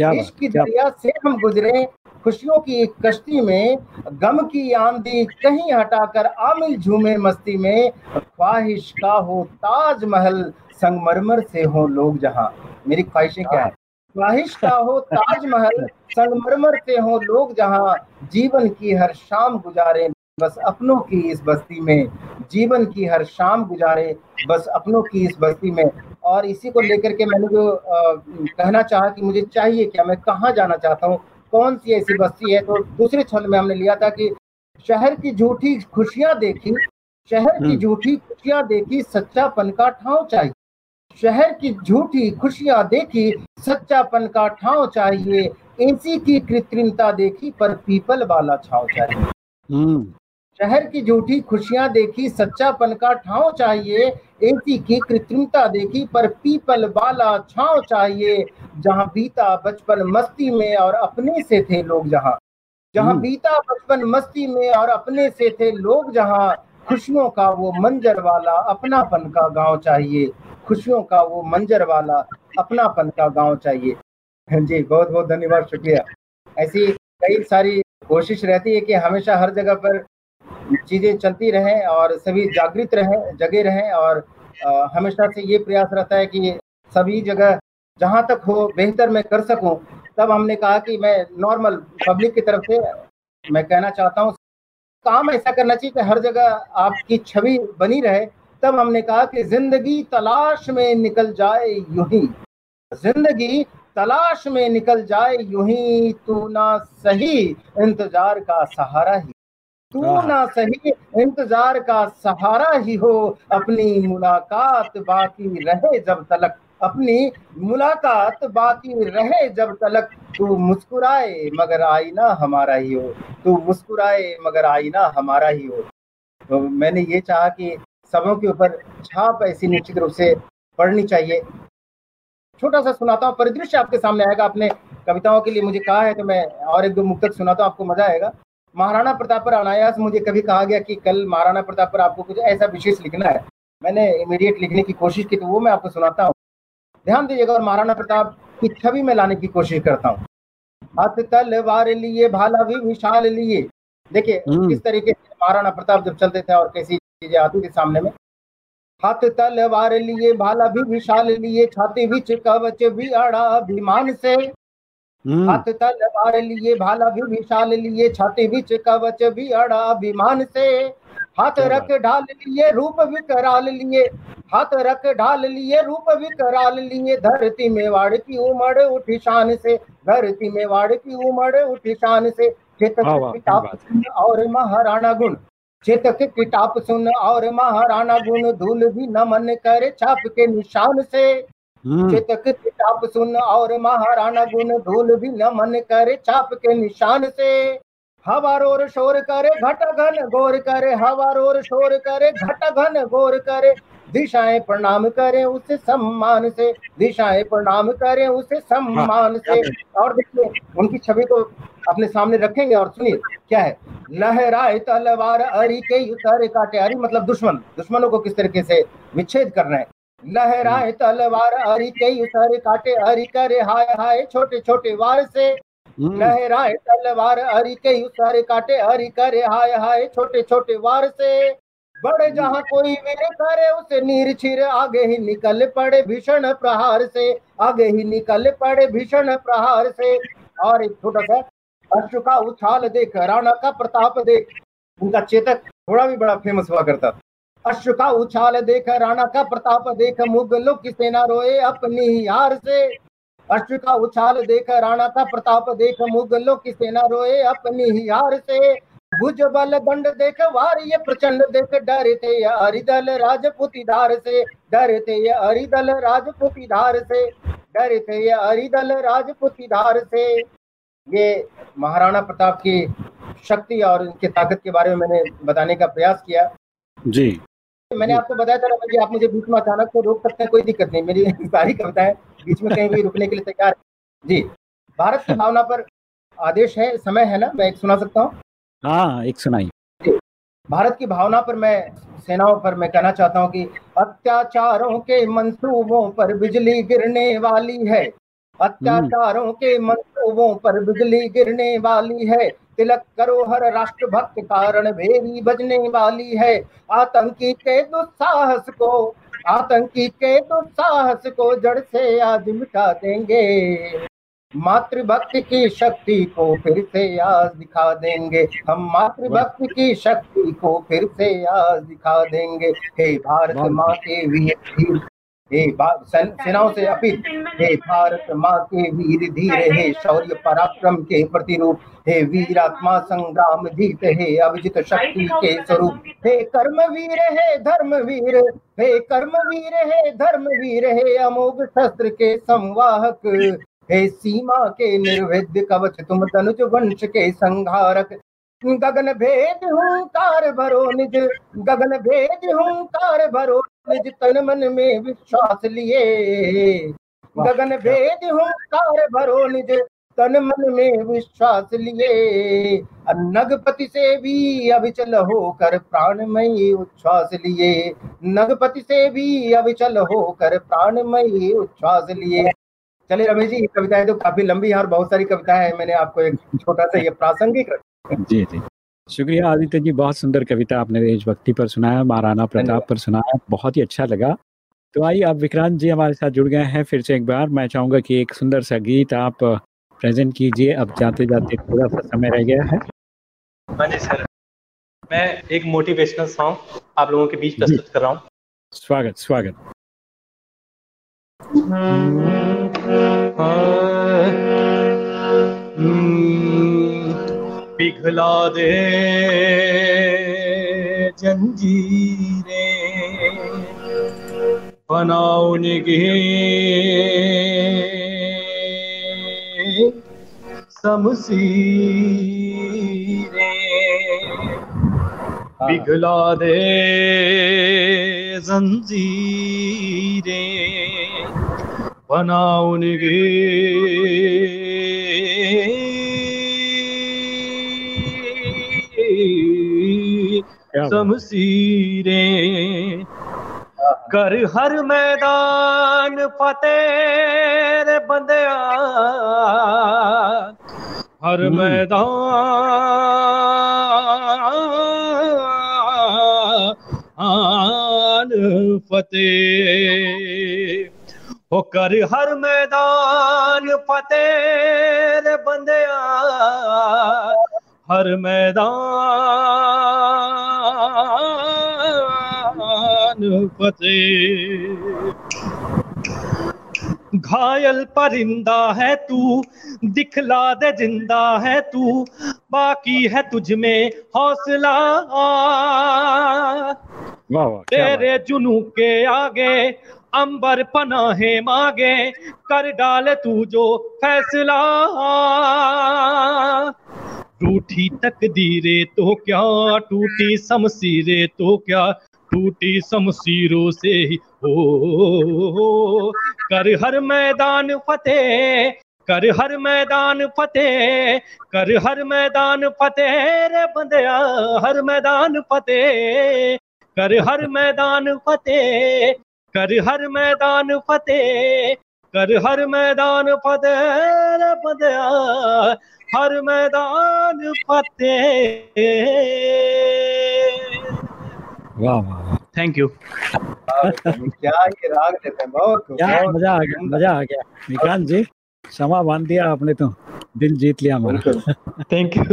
S2: इश्क की दरिया से हम गुजरे खुशियों की एक कश्ती में गम की आंधी कहीं हटाकर आमिल झूमे मस्ती में। ख्वाहिश का हो ताज महल संगमरमर से हो लोग जहाँ। मेरी ख्वाहिशें क्या है? ख्वाहिश का हो ताजमहल संगमरमर से हो लोग जहाँ। जीवन की हर शाम गुजारे बस अपनों की इस बस्ती में जीवन की हर शाम गुजारे बस अपनों की इस बस्ती में। और इसी को लेकर के मैंने जो कहना चाहा कि मुझे चाहिए क्या मैं कहाँ जाना चाहता हूँ कौन सी ऐसी बस्ती है? तो दूसरे छंद में हमने लिया था कि शहर की झूठी खुशियाँ देखी शहर की
S1: हम्म।
S2: झूठी खुशियाँ देखी सच्चापन का ठाव चाहिए। शहर की झूठी खुशियाँ देखी सच्चापन का ठाव चाहिए। एसी की कृत्रिमता देखी पर पीपल वाला छाव चाहिए। शहर की झूठी खुशियाँ देखी सच्चापन का ठाव चाहिए एसी की कृत्रिमता देखी पर पीपल वाला छाव चाहिए जहाँ बीता बचपन मस्ती में और अपने से थे लोग जहाँ। जहाँ
S1: हम्म।
S2: बीता बचपन मस्ती में और अपने से थे लोग जहाँ खुशियों का वो मंजर वाला अपनापन का गाँव चाहिए। खुशियों का वो मंजर वाला अपनापन का गाँव चाहिए। जी बहुत बहुत धन्यवाद शुक्रिया। ऐसी कई सारी कोशिश रहती है कि हमेशा हर जगह पर चीज़ें चलती रहें और सभी जागृत रहें जगे रहें और अ, हमेशा से ये प्रयास रहता है कि सभी जगह जहाँ तक हो बेहतर मैं कर सकूँ। तब हमने कहा कि मैं नॉर्मल पब्लिक की तरफ़ से मैं कहना चाहता हूँ काम ऐसा करना चाहिए कि हर जगह आपकी छवि बनी रहे। तब हमने कहा कि ज़िंदगी तलाश में निकल जाए यूँ ही। ज़िंदगी तलाश में निकल जाए यूँ ही तू ना सही इंतज़ार का सहारा ही। तू ना सही इंतज़ार का सहारा ही हो अपनी मुलाकात बाकी रहे जब तलक। अपनी मुलाकात बाकी रहे जब तलक। तू मुस्कुराए मगर आईना हमारा ही हो। तू मुस्कुराए मगर आईना हमारा ही हो। तो मैंने ये चाहा कि सबों के ऊपर छाप ऐसी निश्चित रूप से पड़नी चाहिए। छोटा सा सुनाता हूँ परिदृश्य आपके सामने आएगा आपने कविताओं के लिए मुझे कहा है तो मैं और एक दो मुक्तक सुनाता हूँ आपको मज़ा आएगा। महाराणा प्रताप पर अनायास मुझे कभी कहा गया कि कल महाराणा प्रताप पर आपको कुछ ऐसा विशेष लिखना है। मैंने इमीडिएट लिखने की कोशिश की तो वो मैं आपको सुनाता हूँ। ध्यान दीजिएगा और महाराणा प्रताप की छवि में लाने की कोशिश करता हूँ। हाथ तलवार लिए भाला भी विशाल लिए। देखिए
S1: हम्म।
S2: किस तरीके से महाराणा प्रताप जब चलते थे और कैसी चीज़ें आती थी सामने में हाथ तलवार लिए भाला भी विशाल लिए छाती बिच कवच भी अड़ा अभिमान से।
S1: हम्म।
S2: हाथ तलवार लिए भाला भी विशाल लिए छाती बिच कवच भी अड़ा अभिमान से। हाथ रख ढाल लिए रूप विकराल लिए। हाथ रख ढाल लिए रूप विकराल लिए। धरती में वाड़ की उमड़ उठी शान से। धरती में वाड़ की उमड़ उठी शान से। और महाराणा गुण। चेतक की टाप सुन और महाराणा गुण धूल भी नमन करे छाप के निशान से।
S1: हम्म।
S2: चेतक की टाप सुन और महाराणा गुण धूल भी नमन मन करे छाप के निशान से। हवा रोर शोर करे घट घन गोर करे हवा रोर शोर करे घट घन गोर करे। दिशाएँ प्रणाम करें उसे सम्मान से दिशाएँ प्रणाम करें उसे सम्मान से। और देखिए उनकी छवि को अपने सामने रखेंगे और सुनिए क्या है? लहराए तलवार अरी के उतारे काटे। अरी मतलब दुश्मन। दुश्मनों को किस तरीके से विच्छेद करना है? लहराए तलवार अरी के उतारे काटे। अरी करे हाय हाय छोटे छोटे वार से। लहराए तलवार हरी के उसारे काटे हरी करे हाय हाय छोटे छोटे वार से। बड़े जहाँ कोई वीर करे उसे नीर छिर आगे ही निकल पड़े भीषण प्रहार से। आगे ही निकल पड़े भीषण प्रहार से। और एक छोटा सा अश्व का उछाल देख राणा का प्रताप देख। उनका चेतक थोड़ा भी बड़ा फ़ेमस हुआ करता। था अश्व का उछाल देख राणा का प्रताप देख। मुगलों की सेना रोए अपनी हार से। अश्व का उछाल देख राणा का प्रताप देख मुगलों की सेना रोए अपनी ही हार से। भुज बल दंड देख वार ये प्रचंड देख डरे थे हरिदल राजपूती धार से। डरे थे हरिदल राजपूती धार से। डरे थे ये हरिदल राजपूती धार से। ये महाराणा प्रताप की शक्ति और इनकी ताकत के बारे में मैंने बताने का प्रयास किया।
S1: जी।
S2: मैंने आपको बताया था जी आप मुझे बीच में अचानक से रोक सकते हैं कोई दिक्कत नहीं। मेरी सारी कविताएँ बीच में कहीं भी रुकने के लिए तैयार जी भारत की भावना पर आदेश है समय है ना? मैं एक सुना सकता हूँ?
S1: हाँ एक सुनाई
S2: भारत की भावना पर मैं सेनाओं पर मैं कहना चाहता हूँ कि अत्याचारों के मंसूबों पर बिजली गिरने वाली है। अत्याचारों के मंसूबों पर बिजली गिरने वाली है। तिलक करो हर राष्ट्रभक्त कारण भेरी बजने वाली है। आतंकी के दुस्साहस को आतंकी के दुस्साहस को जड़ से आज मिटा देंगे। मातृभक्ति की शक्ति को फिर से आज दिखा देंगे। हम मातृभक्ति की शक्ति को फिर से आज दिखा देंगे। हे भारत माँ के वीर हे सेनाओं से अपील। हे भारत माँ के वीर धीरे, हे शौर्य पराक्रम के प्रतिरूप, हे वीर आत्मा संग्राम जीत, हे अभिजित शक्ति के स्वरूप। हे कर्म वीर हे धर्म वीर हे कर्म वीर हे धर्म वीर हे अमोघ शस्त्र के संवाहक, हे सीमा के निर्वेद्य कवच, तुम तनुज वंश के संहारक। गगन भेद हुंकार भरो निज। गगन भेद हुंकार भरो निज तन मन में विश्वास लिए। गगन भेद हुंकार भरो निज, तन मन में विश्वास लिए। नगपति से भी अविचल होकर प्राणमयी उच्छ्वास लिए। नगपति से भी अविचल होकर प्राणमयी उच्छ्वास लिए। चलिए रमेश जी, कविताएँ तो काफ़ी लंबी है और बहुत सारी कविताएँ हैं। मैंने आपको एक छोटा सा ये प्रासंगिक
S1: जी जी। शुक्रिया आदित्य जी बहुत सुंदर कविता आपने देशभक्ति पर सुनाया महाराणा प्रताप पर सुनाया बहुत ही अच्छा लगा। तो आइए अब विक्रांत जी हमारे साथ जुड़ गए हैं फिर से एक बार मैं चाहूँगा कि एक सुंदर सा गीत आप प्रेजेंट कीजिए अब जाते जाते थोड़ा सा समय रह गया है।
S3: हाँ जी सर मैं एक मोटिवेशनल सॉन्ग आप लोगों के बीच प्रस्तुत कर रहा हूँ।
S1: स्वागत स्वागत।
S3: पिघला दे जंजीरे। बनाओ निगे समसीरे। पिघला दे जंजीरे। बनाउनगे समसीरे कर हर मैदान फतेह बंदया। हर मैदान फतेह। होकर हर मैदान फतेह बंदया। हर मैदान फतेह। घायल परिंदा है तू दिखला दे ज़िंदा है तू बाकी है तुझ में हौसला। तेरे जुनू के आगे अंबर पनाहे मांगे कर डाल तू जो फैसला। टूटी तकदीरे तो क्या? टूटी समसीरे तो क्या? टूटी समसीरों से ही हो। कर हर मैदान फतेह, कर हर मैदान फतेह, कर हर मैदान फतेह रे बंदया, हर मैदान फतेह। कर हर मैदान फतेह, कर हर मैदान फतेह कर हर मैदान फतेह बंदया हर मैदान फतेह।
S1: वाह वाह
S3: थैंक यू
S2: क्या ये राग लेते हैं बहुत
S1: क्या मज़ा आ गया मज़ा आ गया। विक्रांत जी क्षमा बाँध दिया आपने तो दिल जीत लिया हमारा।
S3: थैंक यू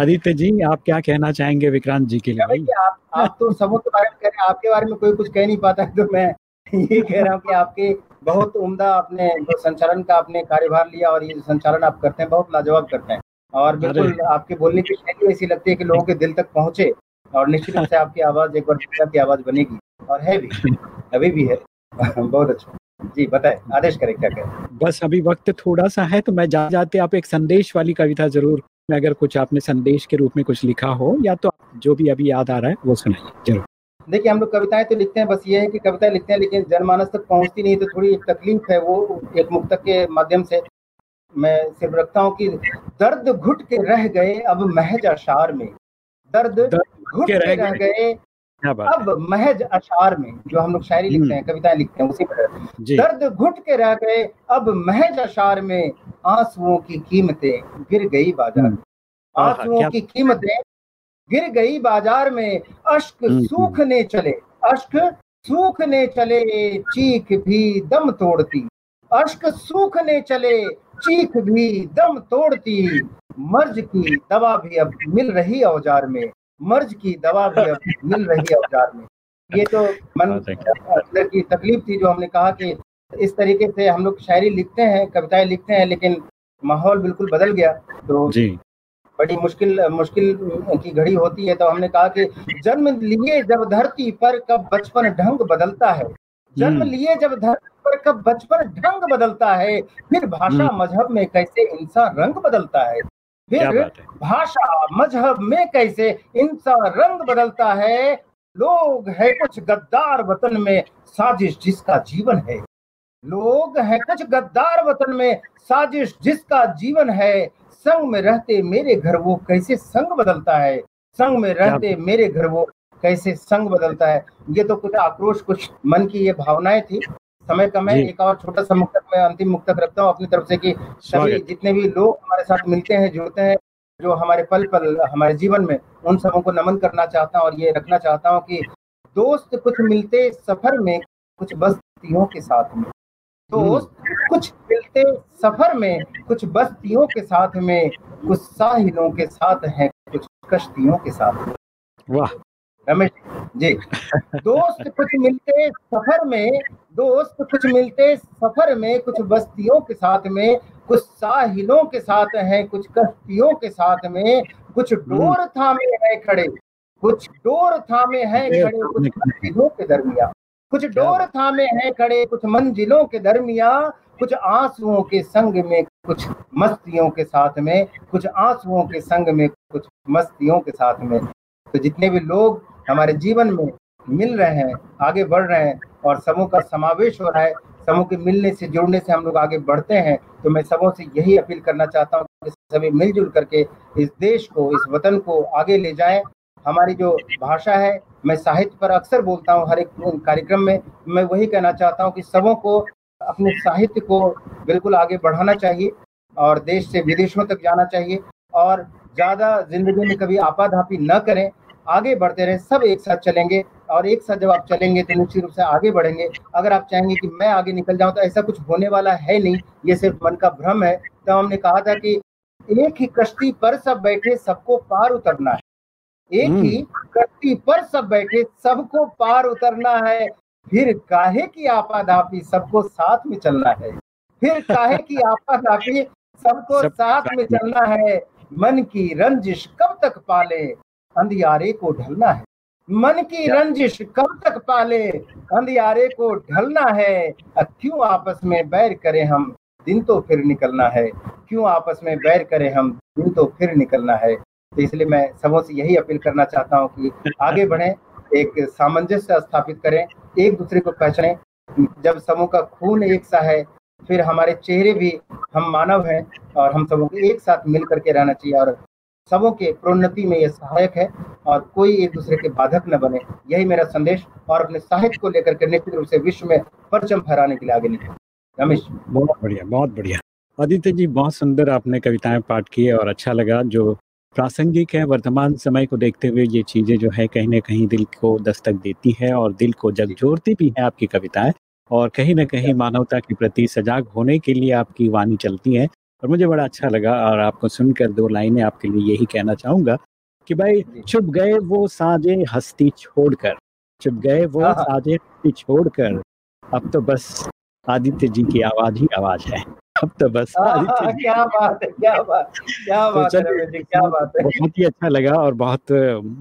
S1: आदित्य जी आप क्या कहना चाहेंगे विक्रांत जी के लिए भाई?
S2: आप आप तो सबों के बारे में कह रहे हैं आपके बारे में कोई कुछ कह नहीं पाता तो मैं ये कह रहा हूँ कि आपके बहुत उम्दा आपने जो संचालन का आपने कार्यभार लिया और ये संचालन आप करते हैं बहुत लाजवाब करते हैं। और बिल्कुल आपके बोलने की शैली ऐसी लगती है कि लोगों के दिल तक पहुँचे और निश्चित रूप से आपकी आवाज़ एक बार आपकी आवाज़ बनेगी और है भी अभी भी है। बहुत अच्छा। जी बताए आदेश करें क्या करें?
S1: बस अभी वक्त थोड़ा सा है तो मैं जा जाते आप एक संदेश वाली कविता ज़रूर अगर कुछ आपने संदेश के रूप में कुछ लिखा हो या तो जो भी अभी याद आ रहा है वो सुनाइए ज़रूर।
S2: देखिए हम लोग कविताएँ तो लिखते हैं बस ये है कि कविताएँ लिखते हैं लेकिन जनमानस तक पहुँचती नहीं तो थोड़ी तकलीफ़ है वो एक मुक्तक के माध्यम से। मैं सिर्फ़ रखता हूँ कि दर्द घुट के रह गए अब महज अशार में। दर्द घुट
S1: के रह
S2: रह
S1: गए।
S2: गए अब महज अशार में जो हम लोग शायरी लिखते हैं कविताएँ लिखते हैं उसी
S1: पर।
S2: दर्द घुट के रह गए अब महज अशार में आंसुओं की कीमतें गिर गई बाज़ार। आंसुओं की कीमतें गिर गई बाज़ार में अश्क
S1: हम्म,
S2: सूखने चले अश्क सूखने चले चीख भी दम तोड़ती। अश्क सूखने चले चीख भी दम तोड़ती। मर्ज की दवा भी अब मिल रही औज़ार में मर्ज की दवा भी अब मिल रही औज़ार में। ये तो मन
S1: है,
S2: की तकलीफ़ थी जो हमने कहा कि इस तरीके से हम लोग शायरी लिखते हैं कविताएँ लिखते हैं लेकिन माहौल बिल्कुल बदल गया। तो
S1: जी।
S2: बड़ी मुश्किल मुश्किल की घड़ी होती है तो हमने कहा कि जन्म लिए जब धरती पर कब बचपन ढंग बदलता है जन्म
S1: हम्म।
S2: लिए जब धरती पर कब बचपन ढंग बदलता है फिर भाषा
S1: हम्म।
S2: मज़हब में कैसे इंसान रंग बदलता है फिर भाषा मज़हब में कैसे इंसान रंग बदलता है लोग है कुछ गद्दार वतन में साजिश जिसका जीवन है लोग है कुछ गद्दार वतन में साजिश जिसका जीवन है संग में रहते मेरे घर वो कैसे संग बदलता है? संग में रहते मेरे घर वो कैसे संग बदलता है? ये तो कुछ आक्रोश कुछ मन की ये भावनाएँ थी। समय कम है एक और छोटा सा मुक्तक मैं अंतिम मुक्तक रखता हूँ अपनी तरफ़ से कि सभी जितने भी लोग हमारे साथ मिलते हैं जुड़ते हैं जो हमारे पल पल हमारे जीवन में उन सबों को नमन करना चाहता हूँ और ये रखना चाहता हूँ कि दोस्त कुछ मिलते सफ़र में कुछ बस्तियों के साथ में। दोस्त कुछ मिलते सफ़र में कुछ बस्तियों के साथ में कुछ साहिलों के साथ हैं कुछ कश्तियों के साथ
S1: वाह।
S2: रमेश जी दोस्त कुछ मिलते सफ़र में दोस्त कुछ मिलते सफ़र में कुछ बस्तियों के साथ में कुछ साहिलों के साथ हैं कुछ कश्तियों के साथ में कुछ डोर थामे हैं खड़े कुछ डोर थामे हैं खड़े कुछ
S1: खड़े।
S2: के दरमिया कुछ डोर थामे हैं खड़े कुछ मंजिलों के दरमिया कुछ आंसुओं के संग में कुछ मस्तियों के साथ में कुछ आंसुओं के संग में कुछ मस्तियों के साथ में। तो जितने भी लोग हमारे जीवन में मिल रहे हैं आगे बढ़ रहे हैं और समूह का समावेश हो रहा है समूह के मिलने से जुड़ने से हम लोग आगे बढ़ते हैं तो मैं सबों से यही अपील करना चाहता हूँ कि सभी मिलजुल करके इस देश को इस वतन को आगे ले जाएँ हमारी जो भाषा है, मैं साहित्य पर अक्सर बोलता हूँ, हर एक कार्यक्रम में, मैं वही कहना चाहता हूँ कि सबों को अपने साहित्य को बिल्कुल आगे बढ़ाना चाहिए और देश से विदेशों तक जाना चाहिए और ज़्यादा ज़िंदगी में कभी आपाधापी न करें, आगे बढ़ते रहे, सब एक साथ चलेंगे और एक साथ जब आप चलेंगे तो निश्चित रूप से आगे बढ़ेंगे। अगर आप चाहेंगे कि मैं आगे निकल जाऊँ तो ऐसा कुछ होने वाला है नहीं, ये सिर्फ़ मन का भ्रम है। तो हमने कहा था कि एक ही कश्ती पर सब बैठे सबको पार उतरना है। एक ही कश्ती पर सब बैठे सबको पार उतरना है। फिर काहे की आपाधापी सबको साथ में चलना है? फिर काहे की आपाधापी सबको
S1: सब
S2: साथ में चलना है? मन की रंजिश कब तक पाले? अंधियारे को ढलना है। मन की रंजिश कब तक पाले? अंधियारे को ढलना है। क्यों आपस में बैर करें हम? दिन तो फिर निकलना है। क्यों आपस में बैर करें हम? दिन तो फिर निकलना है। तो इसलिए मैं सबों से यही अपील करना चाहता हूँ कि आगे बढ़ें, एक सामंजस्य स्थापित करें, एक दूसरे को पहचाने। जब सबों का खून एक सा है, फिर हमारे चेहरे भी हम मानव हैं और हम सबों को एक साथ मिल करके रहना चाहिए और सबों के प्रोन्नति में यह सहायक है और कोई एक दूसरे के बाधक न बने। यही मेरा संदेश और अपने साहित्य को लेकर के निश्चित रूप से विश्व में परचम फहराने के लिए आगे निकले। रमेश
S1: बहुत बढ़िया बहुत बढ़िया। आदित्य जी, बहुत सुंदर आपने कविताएँ पाठ की और अच्छा लगा, जो प्रासंगिक है वर्तमान समय को देखते हुए ये चीज़ें जो है कहीं ना कहीं दिल को दस्तक देती है और दिल को जगजोरती भी है आपकी कविताएँ। और कहीं ना कहीं मानवता के प्रति सजाग होने के लिए आपकी वाणी चलती है। और मुझे बड़ा अच्छा लगा और आपको सुनकर दो लाइनें आपके लिए यही कहना चाहूँगा कि भाई छुप गए वो साजे हस्ती छोड़कर छुप गए वो
S2: हाँ, हाँ।
S1: साजे हस्ती छोड़कर अब तो बस आदित्य जी की आवाज़ ही आवाज़ है। अब तो बस। आदित्य
S2: हाँ, क्या बात है क्या बात क्या
S1: तो
S2: बात है क्या बात है।
S1: बहुत ही अच्छा लगा और बहुत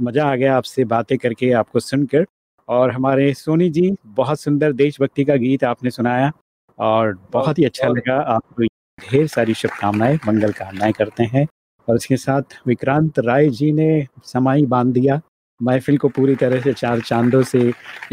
S1: मज़ा आ गया आपसे बातें करके आपको सुनकर। और हमारे सोनी जी बहुत सुंदर देशभक्ति का गीत आपने सुनाया और बहुत ही अच्छा लगा। आपको ढेर सारी शुभकामनाएँ मंगल कामनाएँ करते हैं। और इसके साथ विक्रांत राय जी ने समाई बाँध दिया महफिल को पूरी तरह से चार चांदों से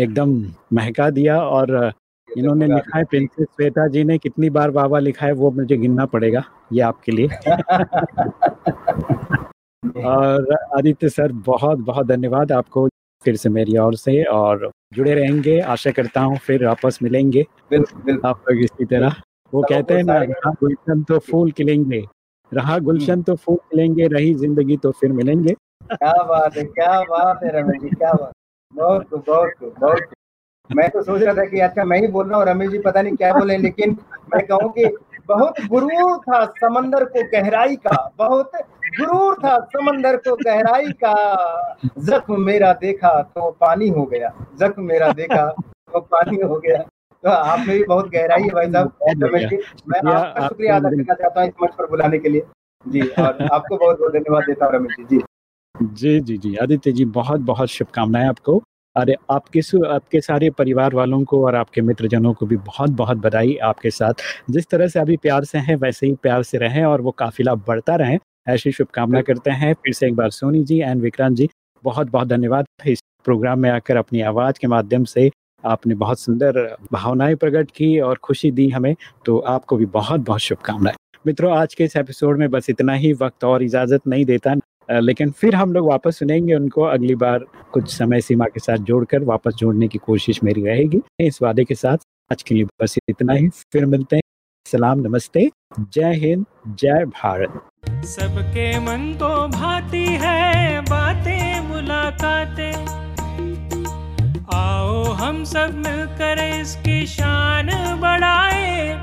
S1: एकदम महका दिया और इन्होंने लिखा है प्रिंसेस श्वेता जी ने कितनी बार बाबा लिखा है वो मुझे गिनना पड़ेगा ये आपके लिए। और आदित्य सर बहुत बहुत धन्यवाद आपको फिर से मेरी ओर से और जुड़े रहेंगे। आशा करता हूँ फिर वापस मिलेंगे। आप लोग इसी तरह। वो कहते हैं ना रहा गुलशन तो फूल खिलेंगे रहा गुलशन तो फूल खिलेंगे रही ज़िंदगी तो फिर मिलेंगे।
S2: क्या बात है क्या बात है रमेश जी क्या बात बहुत बहुत बहुत। मैं तो सोच रहा था कि अच्छा मैं ही बोल रहा हूँ रमेश जी पता नहीं क्या बोले लेकिन मैं कहूँ कि बहुत गुरूर था समंदर को गहराई का बहुत गुरूर था समंदर को गहराई का। जख्म मेरा देखा तो पानी हो गया जख्म मेरा देखा तो पानी हो गया। तो आप में भी बहुत गहराई है भाई साहब। रमेश जी मैं आपका शुक्रिया अदा करना चाहता हूँ इस मंच पर बुलाने के लिए। जी और आपको बहुत बहुत धन्यवाद देता हूँ रमेश जी। जी।
S1: जी जी जी। आदित्य जी बहुत बहुत शुभकामनाएँ आपको। अरे आपके आपके सारे परिवार वालों को और आपके मित्रजनों को भी बहुत बहुत बधाई आपके साथ। जिस तरह से अभी प्यार से हैं वैसे ही प्यार से रहें और वो काफिला बढ़ता रहे। ऐसी शुभकामना करते हैं। फिर से एक बार सोनी जी एंड विक्रांत जी बहुत बहुत धन्यवाद। इस प्रोग्राम में आकर अपनी आवाज़ के माध्यम से आपने बहुत सुंदर भावनाएँ प्रकट की और खुशी दी हमें तो आपको भी बहुत बहुत शुभकामनाएँ। मित्रों आज के इस एपिसोड में बस इतना ही। वक्त और इजाज़त नहीं देता। लेकिन फिर हम लोग वापस सुनेंगे उनको अगली बार कुछ समय सीमा के साथ जोड़कर वापस जोड़ने की कोशिश मेरी रहेगी। इस वादे के साथ आज के लिए बस इतना ही। फिर मिलते हैं। सलाम, नमस्ते। जय हिंद, जय भारत।
S6: सबके मन को भाती है, बातें, मुलाकातें। आओ हम सब मिलकर इसकी शान बढ़ाए।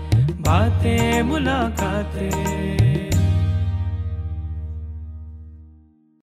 S6: बातें मुलाकातें।